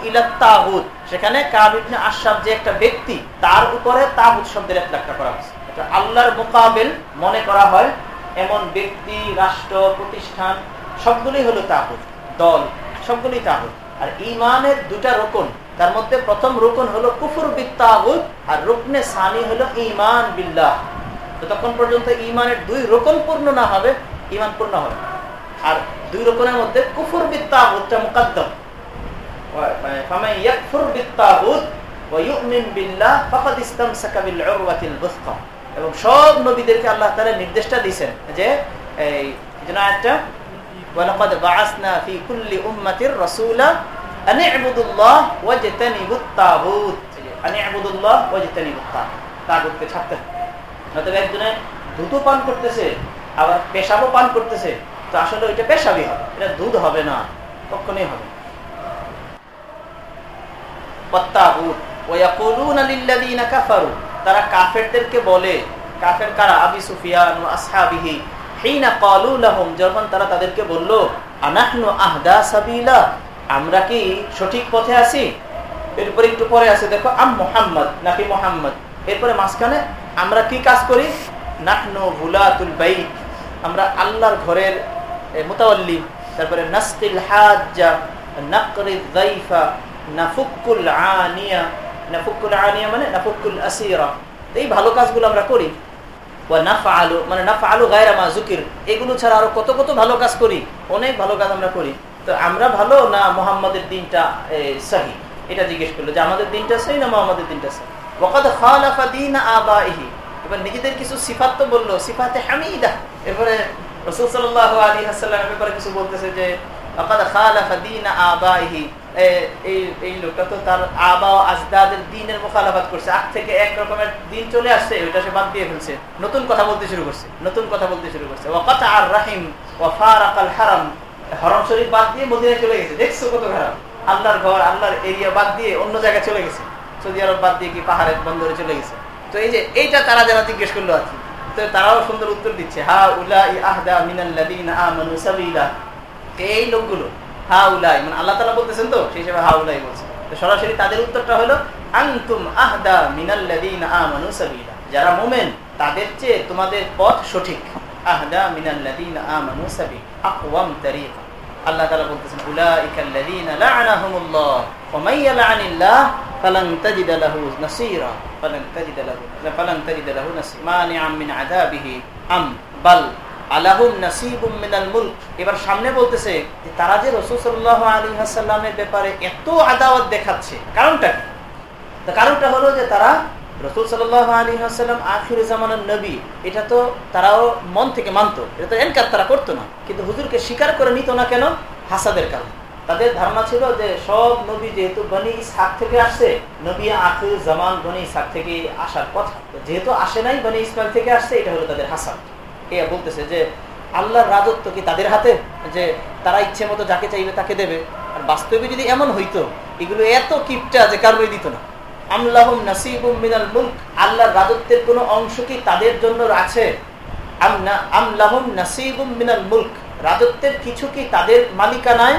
সেখানে যে একটা ব্যক্তি, তার উপরে শব্দের এক ব্যাখ্যা করা হচ্ছে এটা আল্লাহর মোকাবেল মনে করা হয়, এমন ব্যক্তি, রাষ্ট্র, প্রতিষ্ঠান, সবগুলোই হলো দল, সবগুলোই তাগুত। আর ইমানের দুটা রোকন, তার মধ্যে প্রথম রোকন হলো কুফুর বিত্তাগুত আর রুকনে সানি হলো ইমান বিল্লাহ। যতক্ষণ পর্যন্ত ইমানের দুই রোকন পূর্ণ না হবে ইমান পূর্ণ হবে আর দুই রকমের মধ্যে কুফুর বিত্তাগুতটা মুকাদ্দম। ফামান ইয়াকফুর বিত্তাগুত ওয়া ইউমিন বিল্লাহ ফাকাদ ইসতামসাকা বিল উরওয়াতিল এবং সব নবীদেরকে আল্লাহ তাআলা নির্দেশটা যে, এই বাআসনা ফি কুল্লি উম্মাতির রাসূলা আন ইবুদুল্লাহ তাগুত। আন ইবুদুল্লাহ তাগুতকে ছাড়তে একজনে দুধ পান করতেছে, আবার পেশাবও পান করতেছে। তো আসলে ওইটা পেশাবই হবে। এটা দুধ হবে না, কখনই হবে তারা কাফেরদেরকে বলে, কাফের কারা? আবি সুফিয়ান যখন তারা তাদেরকে আমরা কি সঠিক পথে আছি? এরপরে একটু পরে আছে, দেখো, আম মোহাম্মদ নাকি মোহাম্মদ। এরপরে মাঝখানে, আমরা কি কাজ করি? নাহনু বুলাতুল বাইত, আমরা আল্লাহর ঘরের মোতাল্লি তারপরে, নাসকিল হাজ্জা নাকরিদ দাইফা নাফুকুল আনিয়া নাফুকুল আনিয়া মানে নাফুকুল আসিরা এই ভালো কাজগুলো আমরা করি নাফআলু মানে নাফআলু গায়রা মা যুকির এগুলো ছাড়া আরও কত কত ভালো কাজ করি অনেক ভালো কাজ আমরা করি তো আমরা ভালো না মোহাম্মদের দিনটা সহি এটা জিজ্ঞেস করল যে আমাদের দিনটা সহি না মোহাম্মদের দিনটা সহি ওয়াকাদ খালাফা দীন আবাইহি এবার নিজেদের কিছু সিফাত তো বলল সিফাতে হামিদা এরপরে রসুল ব্যাপারে কিছু বলতেছে যে এই লোকটা তো তার আবা আজদাদের দিনের মোখালাফাত করছে। আগ থেকে এক রকমের দিন চলে আসছে সে বাদ দিয়ে ফেলছে। নতুন কথা বলতে শুরু করছে, নতুন কথা বলতে শুরু করছে। ওয়াকাত আর রাহিম হারাম। হরম শরীফ বাদ দিয়ে মদিনায় চলে গেছে। দেখছ কত খারাপ? আল্লাহর ঘর, আল্লাহর এরিয়া বাদ দিয়ে অন্য জায়গায় চলে গেছে। সৌদি আরব বাদ দিয়ে কি পাহাড়ের বন্দরে চলে গেছে? তো এই যে, এইটা তারা যারা জিজ্ঞেস করল আর কি। তো তারাও সুন্দর উত্তর দিচ্ছে। হা উলা আহদা মিনাল্লাদিন আমানু সাবিলা। এই লোকগুলো হা উলাই মানে আল্লাহ তালা বলতেছেন তো, সেই হিসেবে হা উলাই বলছে। তো সরাসরি তাদের উত্তরটা হলো, আনতুম আহদা মিনাল্লাদিন আমানু সাবিলা। যারা মোমেন, তাদের চেয়ে তোমাদের পথ সঠিক। আহদা মিনাল্লাযীনা আমানু সাবি আকওয়াম তারিকা। আল্লাহ তাআলা বলতেছেন লা'নাহুমুল্লাহ। এবার সামনে বলতেছে তারা যে রাসূল সাল্লাল্লাহু আলাইহি ওয়াসাল্লামের ব্যাপারে এত আদাওয়াত দেখাচ্ছে, কারণটা কি? কারণটা হলো যে, তারা রসুল সাল্লাহ আলী আসাল্লাম আখির জামানের নবী। এটা তো তারাও মন থেকে মানতো। এটা তো এনকার তারা করতো না। কিন্তু হুজুরকে স্বীকার করে নিত না কেন? হাসাদের কারণে। তাদের ধারণা ছিল যে সব নবী যেহেতু বনি ইসহাক থেকে আসছে, নবী আখির জামান বনি ইসহাক থেকে আসার কথা। যেহেতু আসে নাই বনি ইসমাইল থেকে আসছে, এটা হলো তাদের হাসান। এ বলতেছে যে আল্লাহর রাজত্ব কি তাদের হাতে? যে তারা ইচ্ছে মতো যাকে চাইবে তাকে দেবে। আর বাস্তবে যদি এমন হইতো, এগুলো এত কিপটা যে কারোই দিত না। আমলাহুম নাসিবুম মিনাল মুলক, আল্লাহর রাজত্বের কোনো অংশ কি তাদের জন্য আছে? আমলাহুম নাসিবুম মিনাল মুলক, রাজত্বের কিছু কি তাদের মালিকা মালিকানায়?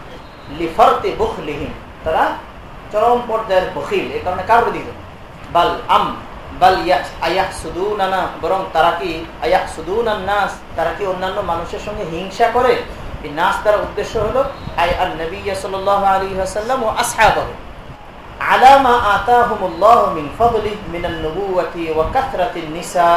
লিফারতি বুখলিহিম। তারা চরম পর্যায়ের বখিল, এই কারণে কারও দিত বাল আম, বাল আয়াহ সুদুনানা বরং তারা কি আয়াহ সুদুনান নাস, তারা কি অন্যান্য মানুষের সঙ্গে হিংসা করে? এই নাস দ্বারা উদ্দেশ্য হলো আই আল নবী সাল্লাল্লাহু আলাইহি ওয়াসাল্লাম ও আসহাবাহু। আলামা আতাহুমুল্লাহ মিন ফাদলি মিনান নবুওয়াতি ওয়া কাথরাতিন নিসা।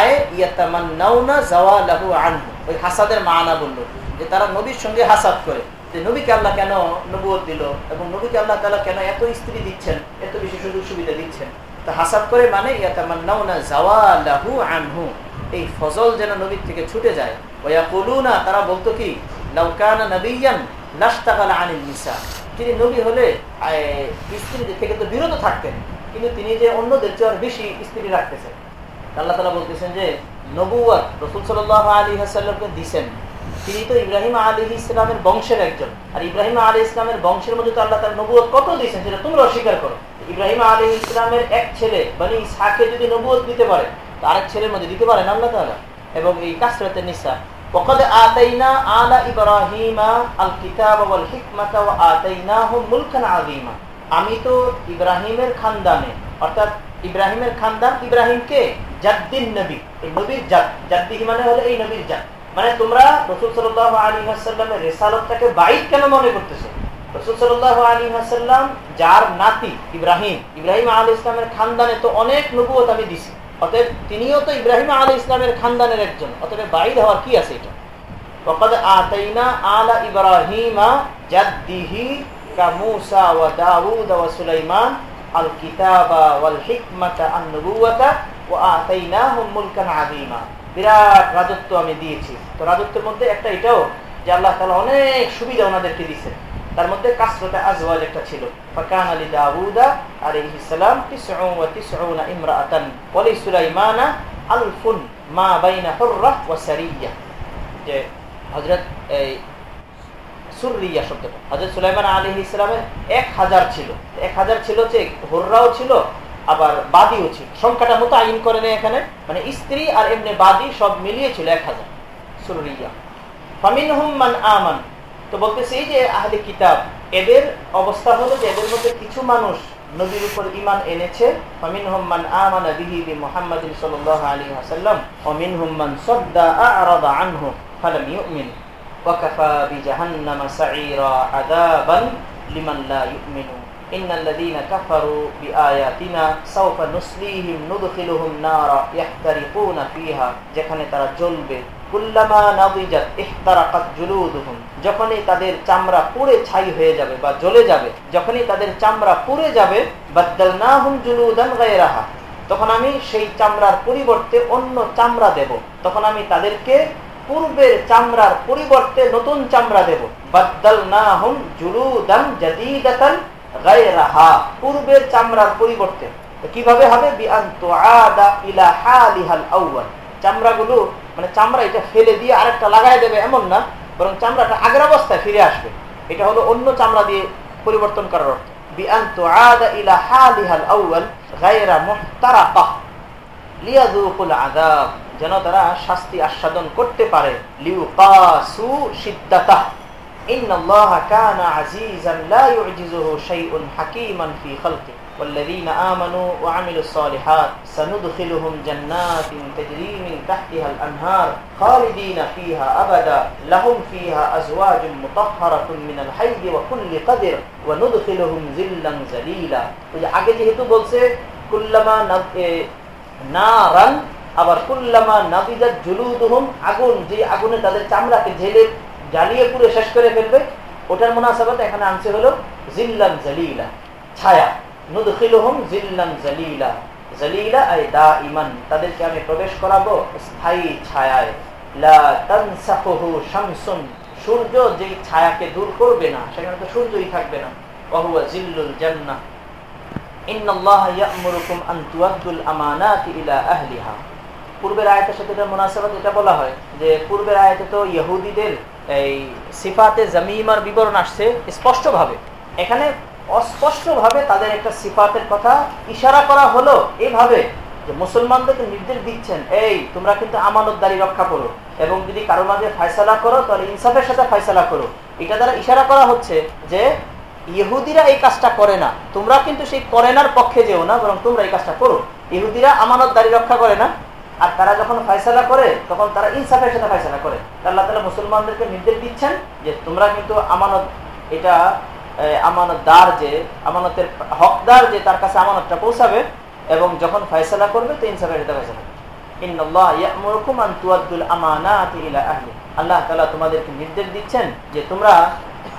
আয় ইয়াতামান্নাউনা যাওয়ালাহু আনহু। ওই হাসাদের মানা বলল যে তারা নবীর সঙ্গে হাসাদ করে। যে নবীকে আল্লাহ কেন নবুয়ত দিল এবং নবীকে আল্লাহ তাআলা কেন এত স্ত্রী দিচ্ছেন, এত বেশি সুযোগ সুবিধা দিচ্ছেন? তা হাসাদ করে মানে এই ফজল যেন নবীর থেকে ছুটে যায়। ওয়াকুলুনা তারা বলতো কি? লাউ কানা নবিয়ান আনিল নিসা। তিনি নবী হলে স্ত্রীদের থেকে তো বিরত থাকতেন, কিন্তু তিনি যে অন্যদের চেয়ে বেশি স্ত্রী রাখতেছেন। আল্লাহ তালা বলতেছেন যে নবুয়াত রসুল সাল্লাহ আলী হাসাল্লামকে দিছেন। তিনি তো ইব্রাহিম আলী ইসলামের বংশের একজন আর ইব্রাহিম আলী ইসলামের বংশের মধ্যে তো আল্লাহ তার নবুয়ত কত দিয়েছেন সেটা তোমরা অস্বীকার করো ইব্রাহিম আলী ইসলামের এক ছেলে মানে ইসাকে যদি নবুয়ত দিতে পারে তো আরেক ছেলের মধ্যে দিতে পারেন আল্লাহ তালা এবং এই কাসরাতের নিসা وقد آتينا آل إبراهيم الكتاب والحكمة وآتيناهم ملكا عظيما আমি তো ইব্রাহিমের খানদানে অর্থাৎ ইব্রাহিমের খানদান ইব্রাহিমকে জাদ্দিন নবী এই নবীর জাত জাদ্দিহি মানে হলো এই নবীর জাত মানে তোমরা রসুল সাল্লাহ আলী হাসাল্লামের রেসালতটাকে বাইক কেন মনে করতেছো রসুল সাল্লাহ আলী হাসাল্লাম যার নাতি ইব্রাহিম ইব্রাহিম আলী ইসলামের খানদানে তো অনেক নবুয়ত আমি দিছি অতএব তিনিও তো ইব্রাহিম আলী ইসলামের খানদানের একজন অতএব বাইর হওয়ার কি আছে এটা وقد آتينا آل إبراهيم جده كموسى وداود وسليمان الكتاب والحكمة النبوة وآتيناهم ملكا عظيما বিরাট রাজত্ব আমি দিয়েছি। তো রাজত্বের মধ্যে একটা এটাও যে আল্লাহ তালা অনেক সুবিধা ওনাদেরকে দিয়েছেন। তার মধ্যে কাসরতে আজওয়াজ একটা ছিল। ফাকান আলী দাউদা আলাইহিস সালাম 99 ইমরাআতান ওয়া লি সুলাইমানা আলফুন মা বাইনা হুররা ওয়া সারিয়া। যে হযরত এই সুররিয়া শব্দটা। হযরত সুলাইমান আলাইহিস ইসলামের এক হাজার ছিল। এক হাজার ছিল যে হুররাও ছিল আবার বাদীও ছিল সংখ্যাটা মতো আইন করে নেই এখানে। মানে স্ত্রী আর এমনি বাদী সব মিলিয়ে ছিল এক হাজার। সুররিয়া। ফামিনহুম মান আমান। তো বলতেছে এই যে আহলে কিতাব, এদের অবস্থা হলো যে এদের মধ্যে কিছু মানুষ নবীর উপর ইমান এনেছে। ফামিনহুম মান আমানা বিহি বি মুহাম্মাদিন সাল্লাল্লাহু আলাইহি ওয়াসাল্লাম। ওয়া মিনহুম মান সাদ্দা আ'রাদা আনহু ফালাম ইউমিন। ওয়া কাফা বিজাহান্নামা সাঈরা আযাবান লিমান লা ইউমিনু ইন্নাল্লাযীনা কাফারু বিআয়াতিনা সাওফা নুসলিহিম নুদখিলুহুম নারা ইয়াহতারিকুনা ফিহা, যেখানে তারা জ্বলবে। কুল্লামা নাদিজাত ইহতারাকাত জুলুদুহুম, যখনই তাদের চামড়া পুড়ে ছাই হয়ে যাবে বা জ্বলে যাবে, যখনই তাদের চামড়া পুড়ে যাবে, বাদদালনাহুম জুলুদান গায়রাহা। তখন আমি সেই চামড়ার পরিবর্তে অন্য চামড়া দেব। তখন আমি তাদেরকে পূর্বের চামড়ার পরিবর্তে নতুন চামড়া দেব। বাদদালনাহুম জুলুদান জাদীদাতান পূর্বের চামড়ার পরিবর্তে। কীভাবে হবে? চামড়াগুলো মানে চামড়া এটা ফেলে দিয়ে আরেকটা লাগাই দেবে, এমন না। বরং চামড়াটা আগের অবস্থায় ফিরে আসবে। এটা হলো অন্য চামড়া দিয়ে পরিবর্তন করার অর্থ। যেন তারা শাস্তি আস্বাদন করতে পারে। সিদ্দাতাহ ইন্নাল্লাহা কানা আজিজান লা ইউজিজুহু শাইউন হাকীমান ফি খালকি والذين آمنوا وعملوا الصالحات سندخلهم جنات تجري من تحتها الأنهار خالدين فيها أبدا لهم فيها أزواج مطهرة من الحيض وكل قدر وندخلهم ذلا ذليلا আগে যেহেতু বলছে কুল্লামা নারান আবার কুল্লামা নাবিজাত জুলুদুহুম আগুন যে আগুনে তাদের চামড়াকে ঝেলে জ্বালিয়ে পুরো শেষ করে ফেলবে। ওটার মুনাসাবাত এখানে আনছে হলো জিল্লান জালিলা, ছায়া। জিল্লান জালিলা। জালিলা আই দা ইমান তাদেরকে আমি প্রবেশ করাবো স্থায়ী সূর্য যেই ছায়াকে দূর করবে না, সেখানে তো সূর্যই থাকবে না। পূর্বের আয়াতের সাথে মুনাসাবাত, এটা বলা হয় যে পূর্বের আয়তে তো ইহুদিদের এই সিফাতে জামিমার বিবরণ আসছে স্পষ্টভাবে। এখানে অস্পষ্টভাবে তাদের একটা সিফাতের কথা ইশারা করা হলো এভাবে যে মুসলমানদেরকে নির্দেশ দিচ্ছেন, এই, তোমরা কিন্তু আমানত আমানতদারি রক্ষা করো এবং যদি কারও মাঝে ফায়সালা করো, তাহলে ইনসাফের সাথে ফায়সালা করো। এটা দ্বারা ইশারা করা হচ্ছে যে ইহুদিরা এই কাজটা করে না। তোমরা কিন্তু সেই করেনার পক্ষে যেও না, বরং তোমরা এই কাজটা করো। ইহুদিরা আমানত আমানতদারি রক্ষা করে না। আর তারা যখন ফায়সালা করে, তখন তারা ইনসাফের সাথে ফায়সালা করে। আল্লাহ তালা মুসলমানদেরকে নির্দেশ দিচ্ছেন যে তোমরা কিন্তু আমানত, এটা আমানতদার যে, আমানতের হকদার যে, তার কাছে আমানতটা পৌঁছাবে এবং যখন ফায়সালা করবে, তো ইনসাফের সাথে ফায়সালা আল্লাহ তালা তোমাদেরকে নির্দেশ দিচ্ছেন যে তোমরা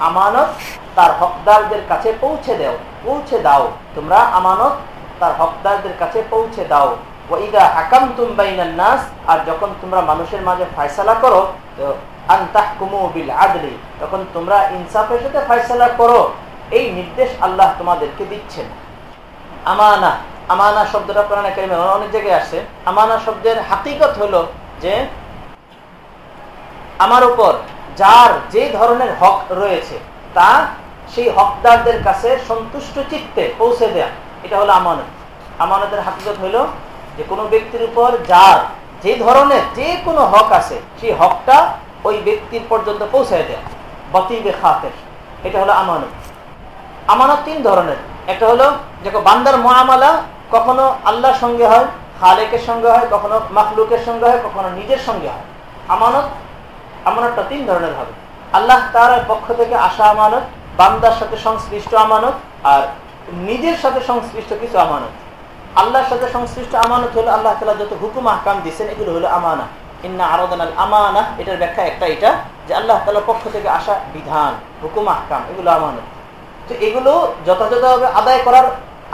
আমানত তার হকদারদের কাছে পৌঁছে দাও পৌঁছে দাও। তোমরা আমানত তার হকদারদের কাছে পৌঁছে দাও। ওইদা হাকাম নাস, আর যখন তোমরা মানুষের মাঝে করো আদলি, তখন তোমরা ইনসাফের সাথে করো। এই নির্দেশ আল্লাহ তোমাদেরকে দিচ্ছেন। আমানা আমানা শব্দটা অনেক জায়গায় আসে আমানা শব্দের হাকিকত হলো যে, আমার উপর যার যে ধরনের হক রয়েছে, তা সেই হকদারদের কাছে সন্তুষ্ট চিত্তে পৌঁছে দেয়া। এটা হলো আমানত। আমানতের হাকিকত হলো যে কোনো ব্যক্তির উপর যার যে ধরনের যে কোনো হক আছে, সেই হকটা ওই ব্যক্তির পর্যন্ত পৌঁছায় দেয়া। বতিবে খাতের। এটা হলো আমানত। আমানত তিন ধরনের। একটা হলো যে বান্দার মহামালা কখনো আল্লাহর সঙ্গে হয়, খালেকের সঙ্গে হয়, কখনো মাখলুকের সঙ্গে হয়, কখনো নিজের সঙ্গে হয়। আমানত, আমানতটা তিন ধরনের হবে। আল্লাহ তার পক্ষ থেকে আসা আমানত, বান্দার সাথে সংশ্লিষ্ট আমানত, আর নিজের সাথে সংশ্লিষ্ট কিছু আমানত। আল্লাহর সাথে সংশ্লিষ্ট আমানত হলো আল্লাহ তালা যত হুকুম, আহকাম দিচ্ছেন এগুলো হলো আমানা। ইন্না আরদান আমানা, এটার ব্যাখ্যা একটা এটা, যে আল্লাহ তালার পক্ষ থেকে আসা বিধান, হুকুম, আহকাম, এগুলো আমানত। তো এগুলো যথাযথভাবে আদায় করার,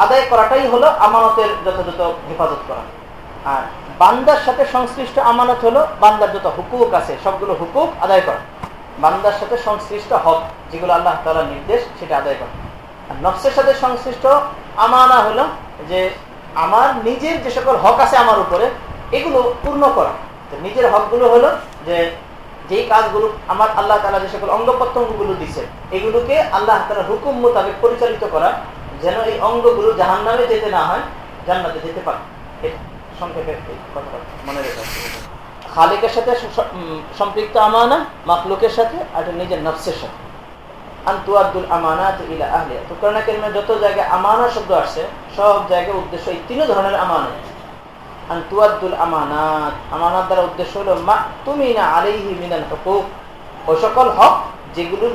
আদায় করাটাই হলো আমানতের যথাযথ হেফাজত করা। আর বান্দার সাথে সংশ্লিষ্ট আমানত হলো বান্দার যত হুকুক আছে, সবগুলো হুকুক আদায় করা। বান্দার সাথে সংশ্লিষ্ট হক, যেগুলো আল্লাহ তালার নির্দেশ, সেটা আদায় করা। আর নফসের সাথে সংশ্লিষ্ট আমানা হলো যে আমার নিজের যে সকল হক আছে আমার উপরে এগুলো পূর্ণ করা। তো নিজের হকগুলো হলো যে যেই কাজগুলো আমার আল্লাহ তালা যে সকল অঙ্গ প্রত্যঙ্গগুলো দিচ্ছে এগুলোকে আল্লাহ তালা হুকুম মোতাবেক পরিচালিত করা যেন এই অঙ্গগুলো জাহান নামে যেতে না হয় জান্নাতে যেতে পারে। সংক্ষেপে মনে রেখে খালিকের সাথে সম্পৃক্ত আমানা মাকলুকের সাথে আর নিজের নফসের সাথে।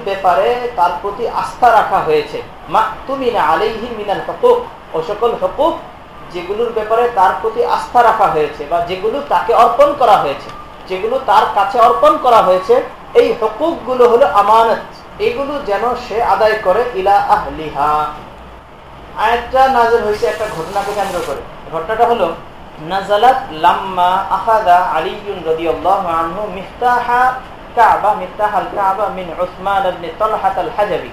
ব্যাপারে তার প্রতি আস্থা রাখা হয়েছে। মা তুমি না আলাইহি মিনাল হুকুক ওই সকল হুকুক যেগুলোর ব্যাপারে তার প্রতি আস্থা রাখা হয়েছে বা যেগুলো তাকে অর্পণ করা হয়েছে, যেগুলো তার কাছে অর্পণ করা হয়েছে, এই হকুকগুলো হলো আমানত। এগুলো যেন সে আদায় করে ইলা আহলিহা। আরেকটা নাজর হয়েছে একটা ঘটনাকে কেন্দ্র করে। ঘটনাটা হলো নাজালাত লাম্মা আহাদা আলিউন রাদিয়াল্লাহু আনহু মিফতাহা কাবা, মিফতাহাল কাবা মিন উসমান ইবনে তালহাত আল হাজাবি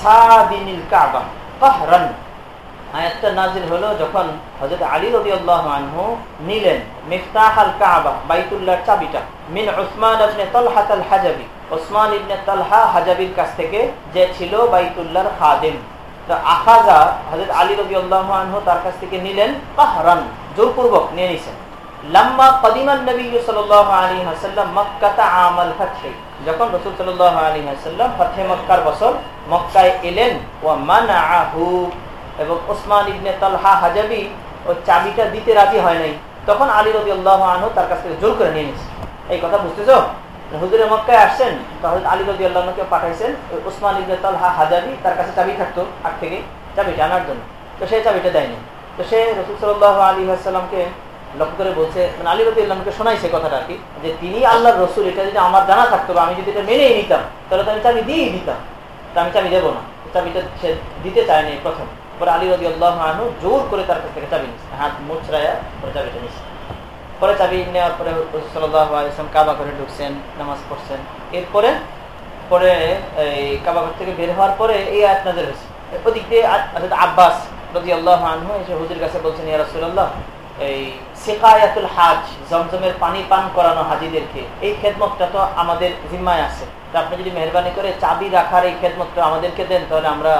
সাদিনিল কাবা, কাহরান। আয়াতটা নাজির হলো যখন হজরত আলী রবি আনহু নিলেন মিফতাহ আল কাবা, বাইতুল্লাহর চাবিটা, মিন উসমান ইবনে তালহাত আল হাজাবি ওসমান ইবনে তালহা হাজাবির কাছ থেকে যে ছিল বাইতুল্লাহর খাদেম। তো আখাজা হজরত আলী রবি আনহু তার কাছ থেকে নিলেন কাহরান, জোরপূর্বক নিয়ে নিছেন। লাম্মা কদিমান নবী সাল্লাহ আলী হাসাল্লাম মক্কাতা আমাল ফাতহে। যখন রসুল সাল্লাহ আলী হাসাল্লাম ফতে মক্কার বছর, মক্কায় এলেন ও মানাহু। এবং ওসমান ইবনে তালহা হাজাবি ওই চাবিটা দিতে রাজি হয় নাই। তখন আলী রবি আল্লাহ আনহু তার কাছ থেকে জোর করে নিয়ে নিচ্ছে এই কথা বুঝতেছ? হুজুরে মক্কায় আসছেন তাহলে আলী আল্লাহকে পাঠাইছেন ওসমান ইবনে তালহা হাজাবি তার কাছে চাবি থাকতো আগ থেকে চাবিটা আনার জন্য। তো সে চাবিটা দেয়নি। তো সে রসুল সাল্লাহ আলী আসসালামকে লক্ষ্য করে বলছে মানে আলী আল্লাহকে শোনাইছে কথাটা আর কি, যে তিনি আল্লাহর রসুল, এটা যদি আমার জানা থাকতো আমি যদি এটা মেনেই নিতাম, তাহলে তো আমি চাবি দিয়েই দিতাম। তা আমি চাবি দেবো না। চাবিটা সে দিতে চায়নি প্রথম। পরে আলী রবি আল্লাহ আনু জোর করে তার কাছ থেকে চাবি নিচ্ছে হাত মুচড়াইয়া চাবিটা নিচ্ছে পরে চাবি নেওয়ার পরে সাল্লাম কাবা করে ঢুকছেন, নামাজ পড়ছেন। এরপরে, পরে এই কাবা ঘর থেকে বের হওয়ার পরে এই আয়াত নাজের হয়েছে। ওদিক দিয়ে আব্বাস রবি আল্লাহ আনহু এসে হুজুর কাছে বলছেন, ইয়া রসুল্লাহ এই শেখায়াতুল হাজ, জমজমের পানি পান করানো হাজিদেরকে, এই খেদমতটা তো আমাদের জিম্মায় আছে। আপনি যদি মেহরবানি করে চাবি রাখার এই খেদমতটা আমাদেরকে দেন, তাহলে আমরা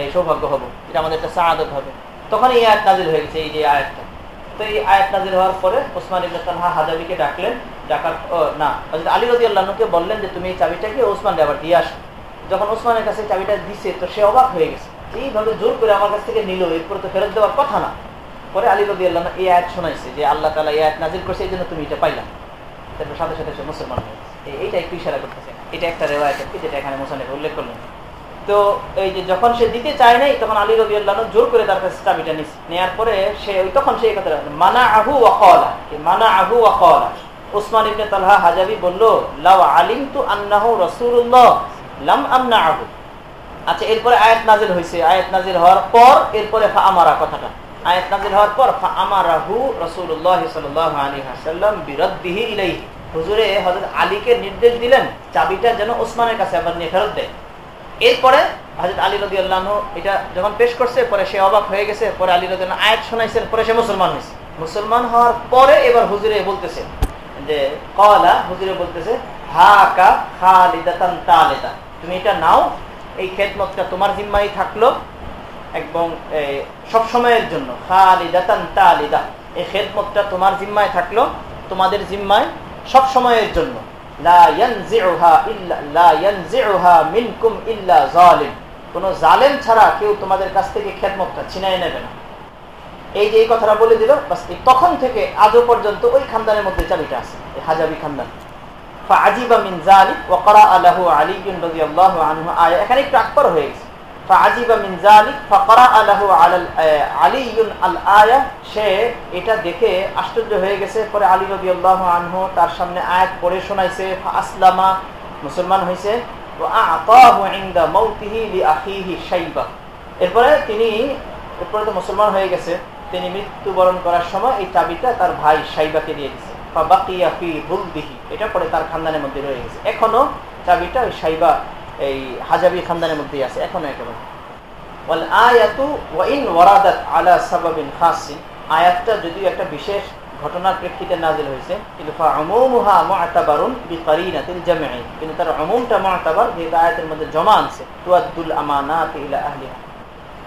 এই সৌভাগ্য হব। এটা আমাদের একটা সাহাদত হবে। তখন এই আয়াত নাজির হয়ে গেছে, এই যে আয়াতটা। তো এই আয়াত নাজির হওয়ার পরে ওসমান হাজাবিকে ডাকলেন ডাকার না আলী রদি আল্লাহকে বললেন যে, তুমি এই চাবিটাকে আবার দিয়ে আসো। যখন ওসমানের কাছে চাবিটা দিছে, তো সে অবাক হয়ে গেছে। এইভাবে জোর করে আমার কাছ থেকে নিল, এরপরে তো ফেরত দেওয়ার কথা না। পরে আলী রদি আল্লাহ এই আয়াত শোনাইছে যে, আল্লাহ তালা এই আয়াত নাজির করছে এই জন্য তুমি এটা পাইলাম তারপর সাথে সাথে সে মুসলমান হয়েছে এইটা একটু ইশারা করতেছে। এটা একটা রেওয়ায়ত, যেটা এখানে মুসানিফ উল্লেখ করলেন। তো এই যে যখন সে দিতে চায় নাই, তখন আলী রবি জোর করে তার কাছে চাবিটা নিচ্ছে নেওয়ার পরে সে ওই তখন সেই কথা মানা আহু ওয়াকলা মানা আহু ওয়াকলা উসমান ইবনে তালহা হাজাবি বলল, লাউ আলিম তু আন্নাহু লাম আমনা আহু আচ্ছা এরপরে আয়াত নাজিল হয়েছে আয়াত নাজিল হওয়ার পর এরপরে ফা আমারা কথাটা। আয়াত নাজিল হওয়ার পর আমারাহু রসুল্লাহ সাল্লাহ আলী হাসাল্লাম বিরদ্দিহি ইলাইহি। হুজুরে হজরত আলীকে নির্দেশ দিলেন, চাবিটা যেন ওসমানের কাছে আবার নিয়ে ফেরত দেয়। এরপরে হাজরত আলী রদি আল্লাহ এটা যখন পেশ করছে, পরে সে অবাক হয়ে গেছে, পরে আলী রদি আয়াত শোনাইছেন, পরে সে মুসলমান হয়েছে। মুসলমান হওয়ার পরে এবার হুজুরে বলতেছে যে কলা হুজুরে বলতেছে হা কা খালিদাতান তালেদা তুমি এটা নাও, এই খেদমতটা তোমার জিম্মাই থাকল এবং সব সময়ের জন্য খালিদাতান তালিদা এই খেদমতটা তোমার জিম্মায় থাকল, তোমাদের জিম্মায় সব সময়ের জন্য কোন জালেম ছাড়া কেউ তোমাদের কাছ থেকে খেদমতটা ছিনাই নেবে না। এই যে এই কথাটা বলে দিল তখন থেকে আজও পর্যন্ত ওই খানদানের মধ্যে চাবিটা আছে হাজাবি খানদান। আজিবা মিন জালিক ওকরা আলাহু আলী আনহু। আয়া এখানে একটু আকবর হয়ে গেছে। সে এটা দেখে আশ্চর্য হয়ে গেছে। পরে আলী আনহু তার সামনে আয়াত পড়ে শোনাইছে মুসলমান এরপরে তিনি, এরপরে তো মুসলমান হয়ে গেছে, তিনি মৃত্যুবরণ করার সময় এই চাবিটা তার ভাই সাইবাকে দিয়ে দিছে। এটা পরে তার খানদানের মধ্যে রয়ে গেছে। এখনও চাবিটা ওই সাইবা এই হাজাবি খানদানের মধ্যেই আছে, এখনও একেবারে। আয়াতটা যদিও একটা বিশেষ ঘটনার প্রেক্ষিতে নাজিল হয়েছে, কিন্তু কিন্তু তার অমুমটা মহাতাবার যেহেতু আয়াতের মধ্যে জমা আনছে তুয়াদ্দুল আমানাত ইলা আহলিহা।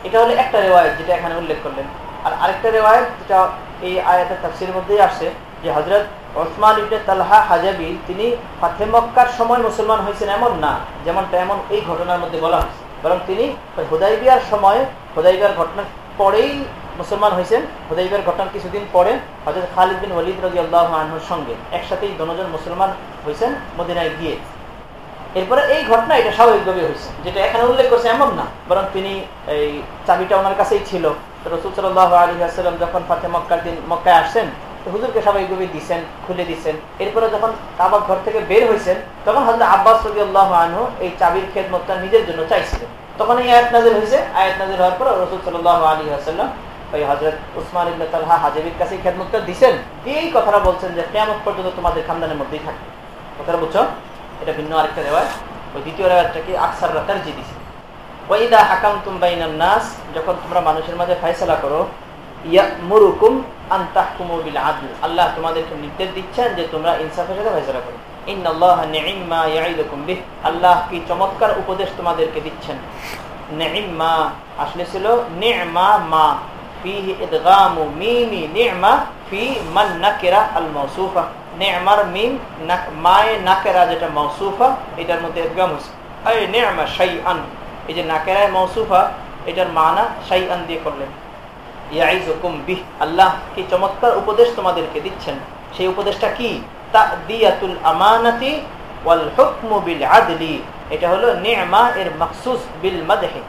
এটা হলো একটা রেওয়ায়ত যেটা এখানে উল্লেখ করলেন। আর আরেকটা রেওয়ায়ত যেটা এই আয়াতের তাফসির মধ্যেই আসছে যে হজরত ওসমান ইবনে তালহা হাজাবি, তিনি ফাতে মক্কার সময় মুসলমান হয়েছেন এমন না, যেমনটা এমন এই ঘটনার মধ্যে বলা হয়েছে। বরং তিনি হুদাইবিয়ার সময়, হুদাইবিয়ার ঘটনার পরেই মুসলমান হয়েছেন। হুদাইবিয়ার ঘটনার কিছুদিন পরে হজরত খালিদ বিন ওলিদ রবি আল্লাহ সঙ্গে একসাথেই দনজন মুসলমান হয়েছেন মদিনায় গিয়ে। এরপরে এই ঘটনা এটা স্বাভাবিকভাবে হয়েছে, যেটা এখানে উল্লেখ করছে এমন না, বরং তিনি এই চাবিটা ওনার কাছেই ছিল। রসুল সাল্লাহ আলী আসসালাম যখন ফাতে মক্কার দিন মক্কায় আসছেন হুজুরকে স্বাভাবিকভাবে দিচ্ছেন খুলে দিচ্ছেন এরপরে যখন কাবার ঘর থেকে বের হয়েছেন তখন হজরত আব্বাস রবি আল্লাহ আনহু এই চাবির খেদমতটা নিজের জন্য চাইছিলেন। তখন এই আয়াত নাজির হয়েছে আয়াত নাজির হওয়ার পর রসুল সাল্লাহ আলী আসাল্লাম ওই হজরত উসমান তালহা কাছে দিচ্ছেন দিয়েই কথাটা বলছেন যে কেমন পর্যন্ত তোমাদের খানদানের মধ্যেই থাকবে। কথাটা বুঝছ? এটা ভিন্ন আরেকটা রেওয়াজ ওই দ্বিতীয় রেওয়াজটাকে আকসার রাতার জি দিছে ওয়াইদা হাকাম নাস, যখন তোমরা মানুষের মাঝে ফয়সালা করো বিল আদল আল্লাহ তোমাদেরকে নির্দেশ দিচ্ছেন যে তোমরা ইনসাফের সাথে ফয়সালা করো। আল্লাহ কি চমৎকার উপদেশ তোমাদেরকে দিচ্ছেন। আসলে ছিল নি'মা মা। ফিহি ইদগামু মিমি নি'মা ফি নাকিরা আল মাওসুফা নি'মার মিম মায়ে নাকেরা যেটা মাওসুফা এটার মধ্যে এই যে মৌসুফা এটার মানা সাই আন দিয়ে করলেন। ইয়াইজুকুম বিহ। আল্লাহ কি চমৎকার উপদেশ তোমাদেরকে দিচ্ছেন। সেই উপদেশটা কি? তাদিয়াতুল আমানাতি ওয়াল হুকমু বিল আদলি। এটা হলো নি'মা এর মাখসুস বিল মাদহি।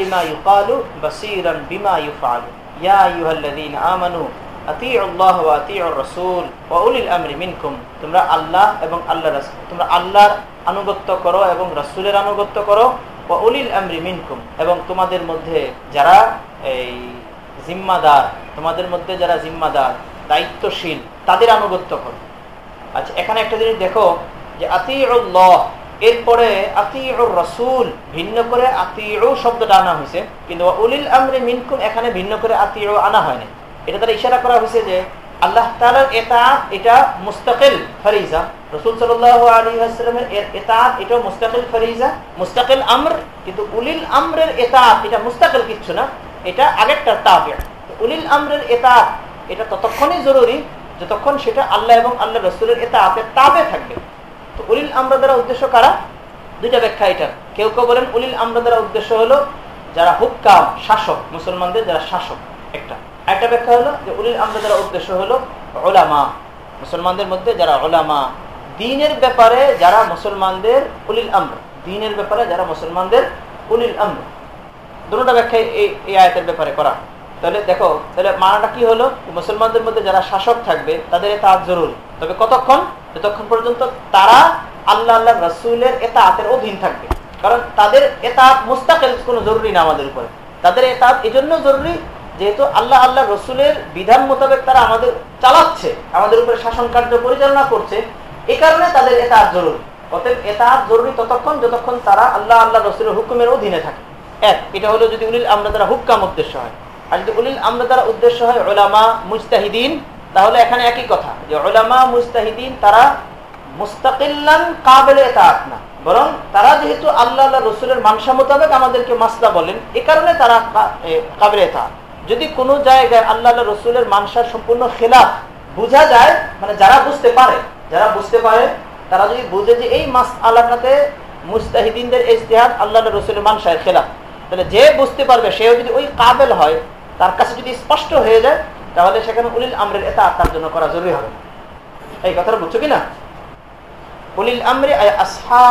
লিমা ইউকালু বাসীরান বিমা ইউফআলু ইয়া আইয়ুহাল্লাযীনা আমানু আতিউল্লাহ ওয়া আতিউর রাসূল ওয়া উলিল আমরি মিনকুম। তোমরা আল্লাহ এবং আল্লাহর রাসূল তোমরা আল্লাহর আনুগত্য করো এবং রাসূলের আনুগত্য করো। উলিল আমরি মিনকুম, এবং তোমাদের মধ্যে যারা এই জিম্মাদার, তোমাদের মধ্যে যারা জিম্মাদার, দায়িত্বশীল, তাদের আনুগত্য করো। আচ্ছা এখানে একটা জিনিস দেখো যে আতিউল্লাহ, এরপরে আতিউর রসুল, ভিন্ন করে আতিউ শব্দটা আনা হয়েছে, কিন্তু উলিল আমরি মিনকুম, এখানে ভিন্ন করে আতিউ আনা হয়নি। এটা তারা ইশারা করা হয়েছে যে আল্লাহ তালার এটা এটা মুস্তাকিল ফরিজা। রসুল সাল্লাহ আলী মুস্তাকিল ফরিজা, মুস্তাকিল কিন্তু এটা না, এটা তাবে। এটা জরুরি যতক্ষণ সেটা আল্লাহ এবং আল্লাহ রসুলের তাবে থাকবে। তো উলিল দ্বারা উদ্দেশ্য কারা? দুইটা ব্যাখ্যা এটা কেউ কেউ বলেন উলিল আমরা দ্বারা উদ্দেশ্য হলো যারা হুক্কাম, শাসক, মুসলমানদের যারা শাসক, একটা। একটা ব্যাখ্যা হলো যে উলিল আমরা যারা উদ্দেশ্য হলো ওলামা মুসলমানদের মধ্যে যারা ওলামা দিনের ব্যাপারে যারা মুসলমানদের উলিল আমর, দিনের ব্যাপারে যারা মুসলমানদের উলিল আমর। দুটা ব্যাখ্যা এই এই আয়তের ব্যাপারে করা। তাহলে দেখো, তাহলে মানাটা কি হলো? মুসলমানদের মধ্যে যারা শাসক থাকবে, তাদের এটা জরুরি। তবে কতক্ষণ? যতক্ষণ পর্যন্ত তারা আল্লাহ আল্লাহ রসুলের এটা হাতের অধীন থাকবে। কারণ তাদের এটা মুস্তাকেল কোনো জরুরি না আমাদের উপরে। তাদের এটা এই জন্য জরুরি যেহেতু আল্লাহ আল্লাহ রসুলের বিধান মোতাবেক তারা আমাদের চালাচ্ছে, আমাদের উপরে শাসন কার্য পরিচালনা করছে। এই কারণে তাদের এটা জরুরি। অতএব এটা জরুরি ততক্ষণ যতক্ষণ তারা আল্লাহ আল্লাহ রসুলের হুকুমের অধীনে থাকে। এক, এটা হলো যদি উলিল আমরা দ্বারা হুক্কাম উদ্দেশ্য হয়। আর যদি উলিল আমরা দ্বারা উদ্দেশ্য হয় ওলামা মুস্তাহিদিন তাহলে এখানে একই কথা যে ওলামা মুস্তাহিদিন তারা মুস্তাকিল্লান কাবেলে এতাত না। বরং তারা যেহেতু আল্লাহ আল্লাহ রসুলের মানসা মোতাবেক আমাদেরকে মাসলা বলেন, এ কারণে তারা কাবেলে এতাত যদি কোনো জায়গায় আল্লাহ আল্লাহ রসুলের মানসার সম্পূর্ণ খেলাফ বোঝা যায় মানে যারা বুঝতে পারে যারা বুঝতে পারে, তারা যদি বুঝে যে এই মাস আলাকাতে মুস্তাহিদিনদের ইস্তেহাদ আল্লাহ রসুলের মানসায় খেলাফ, তাহলে যে বুঝতে পারবে, সেও যদি ওই কাবেল হয়, তার কাছে যদি স্পষ্ট হয়ে যায়, তাহলে সেখানে উলিল আমরের এটা তার জন্য করা জরুরি হবে। এই কথাটা বুঝছ কিনা? উলিল আমরে আসহা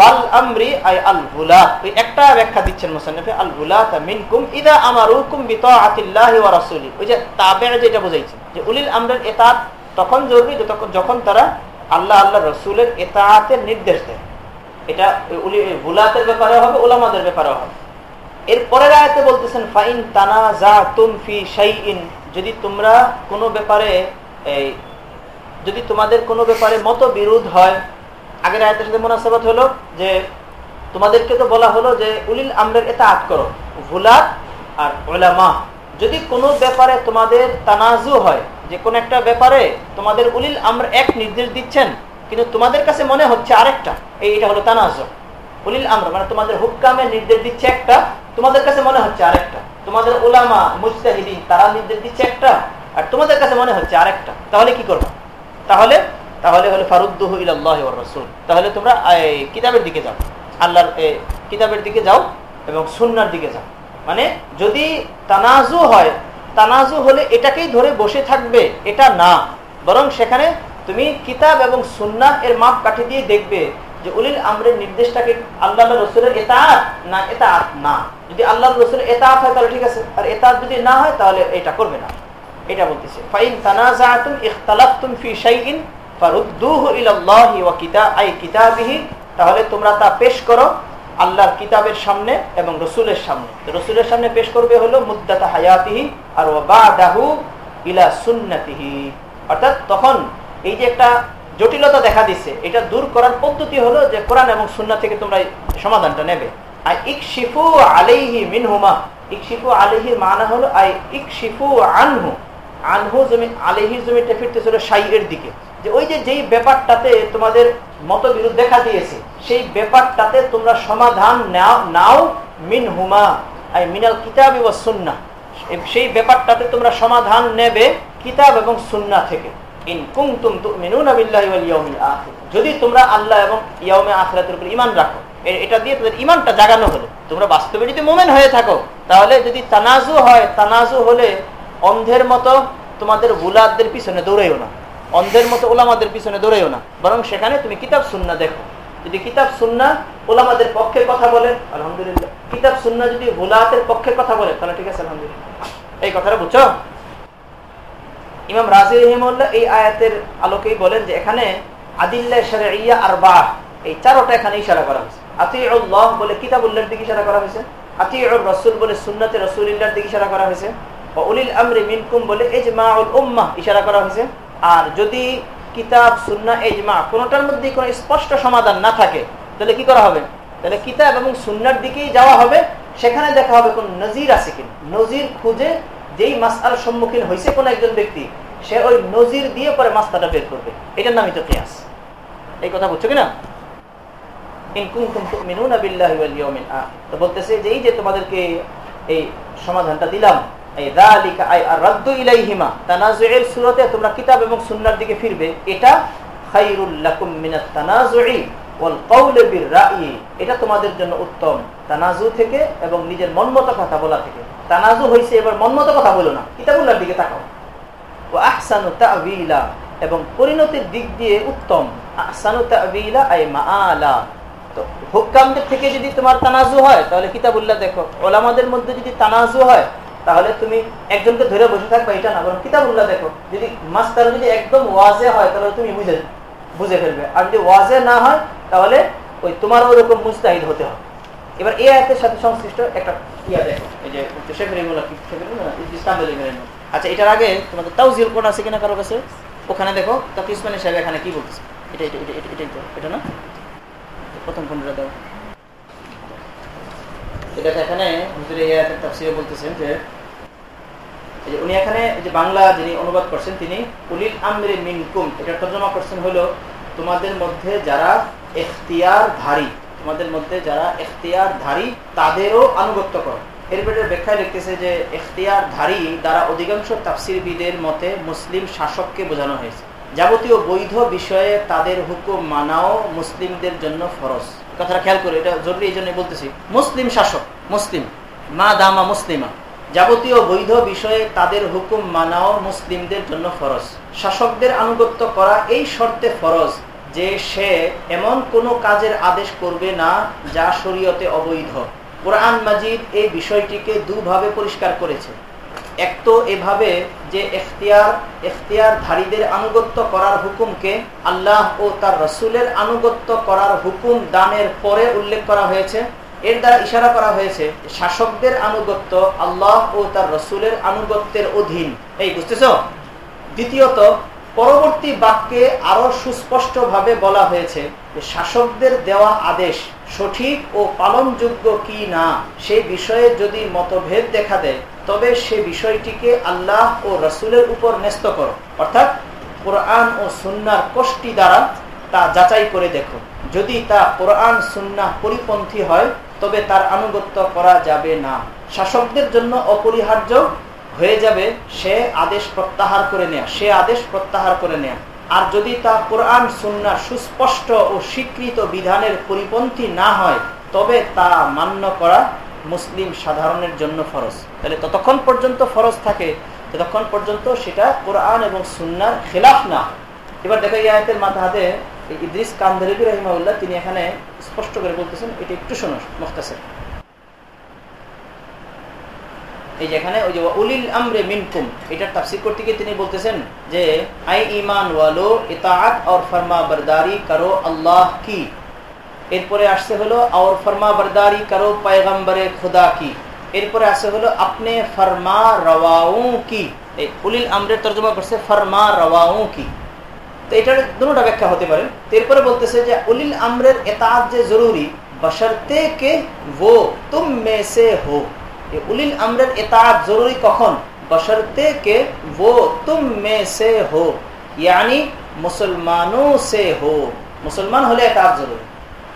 বাল আমরি আই আল গুলাত। ওই একটা ব্যাখ্যা দিচ্ছেন মুসান্নফে, আল গুলাত মিনকুম ইদা আমারুকুম বিতাআতিল্লাহি ওয়া রাসূলি। ওই যে তাবে যেটা বোঝাইছে, যে উলিল আমরের ইতাআত তখন জরুরি যখন তারা আল্লাহ আল্লাহ রসুলের ইতাআতের নির্দেশ দেয়। এটা গুলাতের ব্যাপারে হবে, উলামাদের ব্যাপারে হবে। এর পরের আয়াতে বলতেছেন, ফাইন তানাজাতুম ফি শাইইন যদি তোমরা কোনো ব্যাপারে, এই, যদি তোমাদের কোনো ব্যাপারে মত বিরোধ হয়। আগের আয়তের সাথে মোনাসাবাত হলো যে, তোমাদেরকে তো বলা হলো যে, উলিল আমরের এটা আট করো ভুলাত আর ওলামা যদি কোনো ব্যাপারে তোমাদের তানাজু হয়, যে কোন একটা ব্যাপারে তোমাদের উলিল আমর এক নির্দেশ দিচ্ছেন, কিন্তু তোমাদের কাছে মনে হচ্ছে আরেকটা এইটা হলো তানাজু। উলিল আমর মানে তোমাদের হুক্কামের নির্দেশ দিচ্ছে একটা, তোমাদের কাছে মনে হচ্ছে আরেকটা। তোমাদের ওলামা মুস্তাহিদিন তারা নির্দেশ দিচ্ছে একটা, আর তোমাদের কাছে মনে হচ্ছে আরেকটা। তাহলে কি করব? তাহলে তাহলে হলে ফারুদ্দুহ রসুল। তাহলে তোমরা কিতাবের দিকে যাও। আল্লাহর কিতাবের দিকে যাও এবং সুন্নার দিকে যাও। মানে যদি তানাজু হয়, তানাজু হলে এটাকেই ধরে বসে থাকবে, এটা না। বরং সেখানে তুমি কিতাব এবং সুন্না এর মাপ কাঠি দিয়ে দেখবে যে উলিল আমরের নির্দেশটাকে আল্লাহ রসুলের এতাত না এতাত না? যদি আল্লাহ রসুলের এতাত হয় তাহলে ঠিক আছে, আর এতাত যদি না হয় তাহলে এটা করবে না। এটা বলতেছে, ফাইন তানাজাতুম ইখতালাফতুম ফি শাইইন ফারুদ্দুহু ইলাল্লাহি ওয়া কিতাআই কিতাবিহি, তাহলে তোমরা তা পেশ করো। আল্লাহর কিতাবের সামনে এবং রসুলের সামনে। রসুলের সামনে পেশ করবে হলো মুদ্দাতা হায়াতিহি আর ওয়া বাদাহু ইলা সুন্নাতিহি। অর্থাৎ তখন এই যে একটা জটিলতা দেখা দিচ্ছে এটা দূর করার পদ্ধতি হলো যে কোরআন এবং সুন্না থেকে তোমরা সমাধানটা নেবে। আর ইকশিফু আলাইহি মিনহুমা। ইকশিফু আলাইহির মানা হলো আই ইকশিফু আনহু। আনহু জমি আলাইহি জমিটা ফিরতেছিল সাইয়ের দিকে। যে ওই যে যেই ব্যাপারটাতে তোমাদের মতবিরোধ দেখা দিয়েছে, সেই ব্যাপারটাতে তোমরা সমাধান নাও মিন হুমা আই মিনাল কিতাব ও সুন্না। সেই ব্যাপারটাতে তোমরা সমাধান নেবে কিতাব এবং সুন্না থেকে। যদি তোমরা আল্লাহ এবং ইয়াউমে আখিরাতের উপর ইমান রাখো এটা দিয়ে তোদের ইমানটা জাগানো হলো। তোমরা বাস্তবে যদি মোমেন হয়ে থাকো, তাহলে যদি তানাজু হয়, তানাজু হলে অন্ধের মতো তোমাদের গুলাদদের পিছনে দৌড়াইও না। অন্ধের মতো ওলামাদের পিছনে দৌড়াইও না। বরং সেখানে তুমি কিতাব সুন্না দেখো। যদি কিতাব সুন্না ওলামাদের পক্ষে কথা বলে, আলহামদুলিল্লাহ। কিতাব সুন্না যদি গুলাতের পক্ষে কথা বলে, তাহলে ঠিক আছে, আলহামদুলিল্লাহ। এই কথাটা বুঝছ? ইমাম রাজি রহিমুল্লাহ এই আয়াতের আলোকেই বলেন যে এখানে আদিল্লা ইয়া আর বা এই চারোটা এখানে ইশারা করা হয়েছে। আতিউল্লাহ বলে কিতাবুল্লাহর দিকে ইশারা করা হয়েছে। আতিউর রসুল বলে সুন্নতে রসুলিল্লাহর দিকে ইশারা করা হয়েছে। ও উলিল আমরি মিনকুম বলে এজমাউল উম্মাহ ইশারা করা হয়েছে। আর যদি কিতাব, সুন্না এজমা কোনোটার মধ্যে কোনো স্পষ্ট সমাধান না থাকে, তাহলে কি করা হবে? তাহলে কিতাব এবং সুন্নার দিকেই যাওয়া হবে, সেখানে দেখা হবে কোন নজির আছে কিনা। নজির খুঁজে যেই মাসাল সম্মুখীন হয়েছে কোন একজন ব্যক্তি, সে ওই নজির দিয়ে পরে মাস্তাটা বের করবে। এটার নামই তো কেয়াস। এই কথা বুঝছ কিনা? বলতেছে যে এই যে তোমাদেরকে এই সমাধানটা দিলাম তোমরা কিতাব এবং সুন্নাহর দিকে ফিরবে, এটা এটা তোমাদের জন্য উত্তম। তানাজু থেকে এবং নিজের মনমতো কথা বলা থেকে। তানাজু হইছে এবার মনমতো কথা বলো না, কিতাবুল্লাহর দিকে তাকাও। ও আহসানু তাবিলা এবং পরিণতির দিক দিয়ে উত্তম। আহসানু তাবিলা আই মাআলা। তো হুকামদের থেকে যদি তোমার তানাজু হয়, তাহলে কিতাবুল্লাহ দেখো, ওলামাদের মধ্যে যদি তানাজু হয় তাহলে তুমি একজনকে ধরে বসে থাকবে, এটা না, বরং কিতাবুল্লাহ দেখো। যদি মাস্টার যদি একদম ওয়াজে হয়, তাহলে তুমি বুঝে বুঝে ফেলবে। আর যদি ওয়াজে না হয়, তাহলে ওই তোমার ওরকম মুস্তাহিদ হতে হবে। এবার এই আয়াতের সাথে সংশ্লিষ্ট একটা ইয়া দেখো, এই যে শেখ রেগুলা ইসলাম আচ্ছা এটার আগে তোমাদের তাউজিল কোড আছে কিনা কারও কাছে? ওখানে দেখো তাকে ইসমানি সাহেব এখানে কি বলতেছে? এটা এটা এটা এটা এটাই তো এটা না? প্রথম কোনটা দাও। এটা এখানে হুজুর এই আয়াতের তাফসিরে বলতেছেন যে উনি এখানে যে বাংলা যিনি অনুবাদ করছেন, তিনি উলিল আমরে মিনকুম, এটা তর্জমা করছেন হলো, তোমাদের মধ্যে যারা এখতিয়ার ধারী তোমাদের মধ্যে যারা এখতিয়ার ধারী তাদেরও আনুগত্য করো। এরপরে ব্যাখ্যায় লিখতেছে যে এখতিয়ার ধারী দ্বারা অধিকাংশ তাফসিরবিদের মতে মুসলিম শাসককে বোঝানো হয়েছে। যাবতীয় বৈধ বিষয়ে তাদের হুকুম মানাও মুসলিমদের জন্য ফরজ। কথাটা খেয়াল করে, এটা জরুরি এই জন্য বলতেছি। মুসলিম শাসক, মুসলিম। মা দামা মুসলিমা। যাবতীয় বৈধ বিষয়ে তাদের হুকুম মানাও মুসলিমদের জন্য ফরজ। শাসকদের আনুগত্য করা এই শর্তে ফরজ যে সে এমন কোনো কাজের আদেশ করবে না যা শরীয়তে অবৈধ। কোরআন মাজিদ এই বিষয়টিকে দুভাবে পরিষ্কার করেছে। এক তো এভাবে যে এখতিয়ার এখতিয়ার ধারীদের আনুগত্য করার হুকুমকে আল্লাহ ও তার রসুলের আনুগত্য করার হুকুম দানের পরে উল্লেখ করা হয়েছে। এর দ্বারা ইশারা করা হয়েছে শাসকদের আনুগত্য আল্লাহ ও তার রসুলের আনুগত্যের অধীন। এই বুঝতেছ? দ্বিতীয়ত, পরবর্তী বাক্যে আরও সুস্পষ্টভাবে বলা হয়েছে শাসকদের দেওয়া আদেশ সঠিক ও পালনযোগ্য কি না সেই বিষয়ে যদি মতভেদ দেখা দেয়, তবে সে বিষয়টিকে আল্লাহ ও রসুলের উপর ন্যস্ত করো। অর্থাৎ কোরআন ও সুন্নার কোষ্টি দ্বারা তা যাচাই করে দেখো। যদি তা কোরআন সুন্না পরিপন্থী হয় তবে তার আনুগত্য করা যাবে না। শাসকদের জন্য অপরিহার্য হয়ে যাবে, সে আদেশ প্রত্যাহার করে নেয়া, সে আদেশ প্রত্যাহার করে নেয়া। আর যদি তা কোরআন সুন্নার সুস্পষ্ট ও স্বীকৃত বিধানের পরিপন্থী না হয়, তবে তা মান্য করা মুসলিম সাধারণের জন্য ফরজ। তাহলে ততক্ষণ পর্যন্ত ফরজ থাকে ততক্ষণ পর্যন্ত সেটা কোরআন এবং সুন্নার খেলাফ না এবার দেখো এই আয়তের ইদ্রিস রহিমাউল্লাহ তিনি এখানে স্পষ্ট করে বলতেছেন, এটা একটু শোনো এই যেখানে ওই যে উলিল আমরে মিনকুম এটার তাফসির করতে গিয়ে তিনি বলতেছেন যে, আই ইমান ওয়ালো, ইতাআত ফরমা বরদারি করো আল্লাহ কি? এরপরে আসছে হলো, আর ফরমা বরদারি করো পয়গম্বরে খুদা কি? এরপরে আসছে হলো, আপনি ফরমা রওয়াউ কি? এই উলিল আমরে তর্জমা করছে ফরমা রওয়াউ কি? তো এটার দুটা ব্যাখ্যা হতে পারে। এরপরে বলতেছে যে، উলিল আমরের যে জরুরি কে سے ہو উলিল আমরের জরুরি কখন? یعنی مسلمانوں سے ہو مسلمان ہو لے اعتاب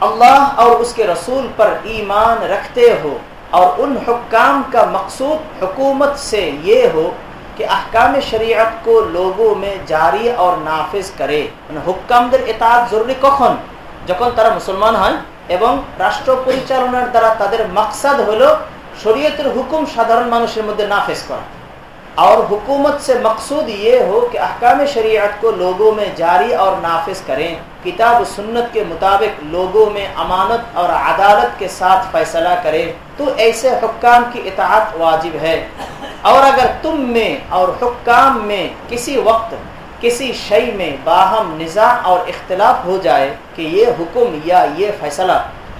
اللہ اور اس کے رسول پر ایمان رکھتے ہو اور ان حکام کا مقصود حکومت سے یہ ہو कि अहकाम शरीयत को लोगों में जारी और नाफिज करे হুক্কামদের ইতাআত জরুরি কখন যখন তারা মুসলমান হয় এবং রাষ্ট্র পরিচালনার দ্বারা তাদের মাকসাদ হলো শরীয়তের হুকুম সাধারণ মানুষের মধ্যে নাফেজ করা اور حکومت سے مقصود یہ ہو کہ احکام شریعت کو لوگوں میں جاری اور نافذ کریں۔ کتاب و سنت کے مطابق لوگوں میں امانت اور عدالت کے ساتھ فیصلہ کریں۔ تو ایسے حکام کی اطاعت واجب ہے۔ اور اگر تم میں اور حکام میں کسی وقت کسی شے میں باہم نزاع اور اختلاف ہو جائے کہ یہ حکم یا یہ فیصلہ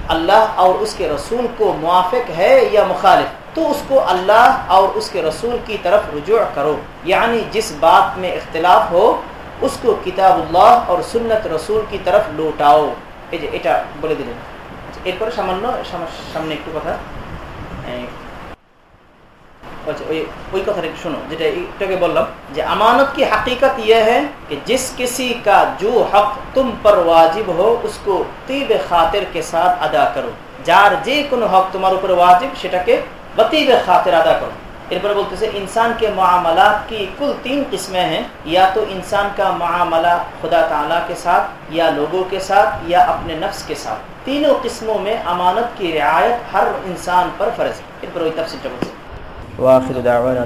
اللہ اور اس کے رسول کو موافق ہے یا مخالف تو اس کو اللہ اور اس کے رسول کی طرف رجوع کرو۔ یعنی جس بات میں اختلاف ہو، اس کو کتاب اللہ اور سنت رسول کی طرف لوٹاؤ۔ امانت کی حقیقت یہ ہے کہ جس کسی کا جو حق تم پر واجب ہو، اس کو طیب خاطر کے ساتھ ادا کرو۔ جار جی کن حق تمہارے واجب سے بطیب خاطر ادا کروں پھر بولتے سے انسان کے معاملات کی کل تین قسمیں ہیں، یا تو انسان کا معاملہ خدا تعالیٰ کے ساتھ، یا لوگوں کے ساتھ، یا اپنے نفس کے ساتھ۔ تینوں قسموں میں امانت کی رعایت ہر انسان پر فرض ہے۔ پھر تفصیل واخر دعوانا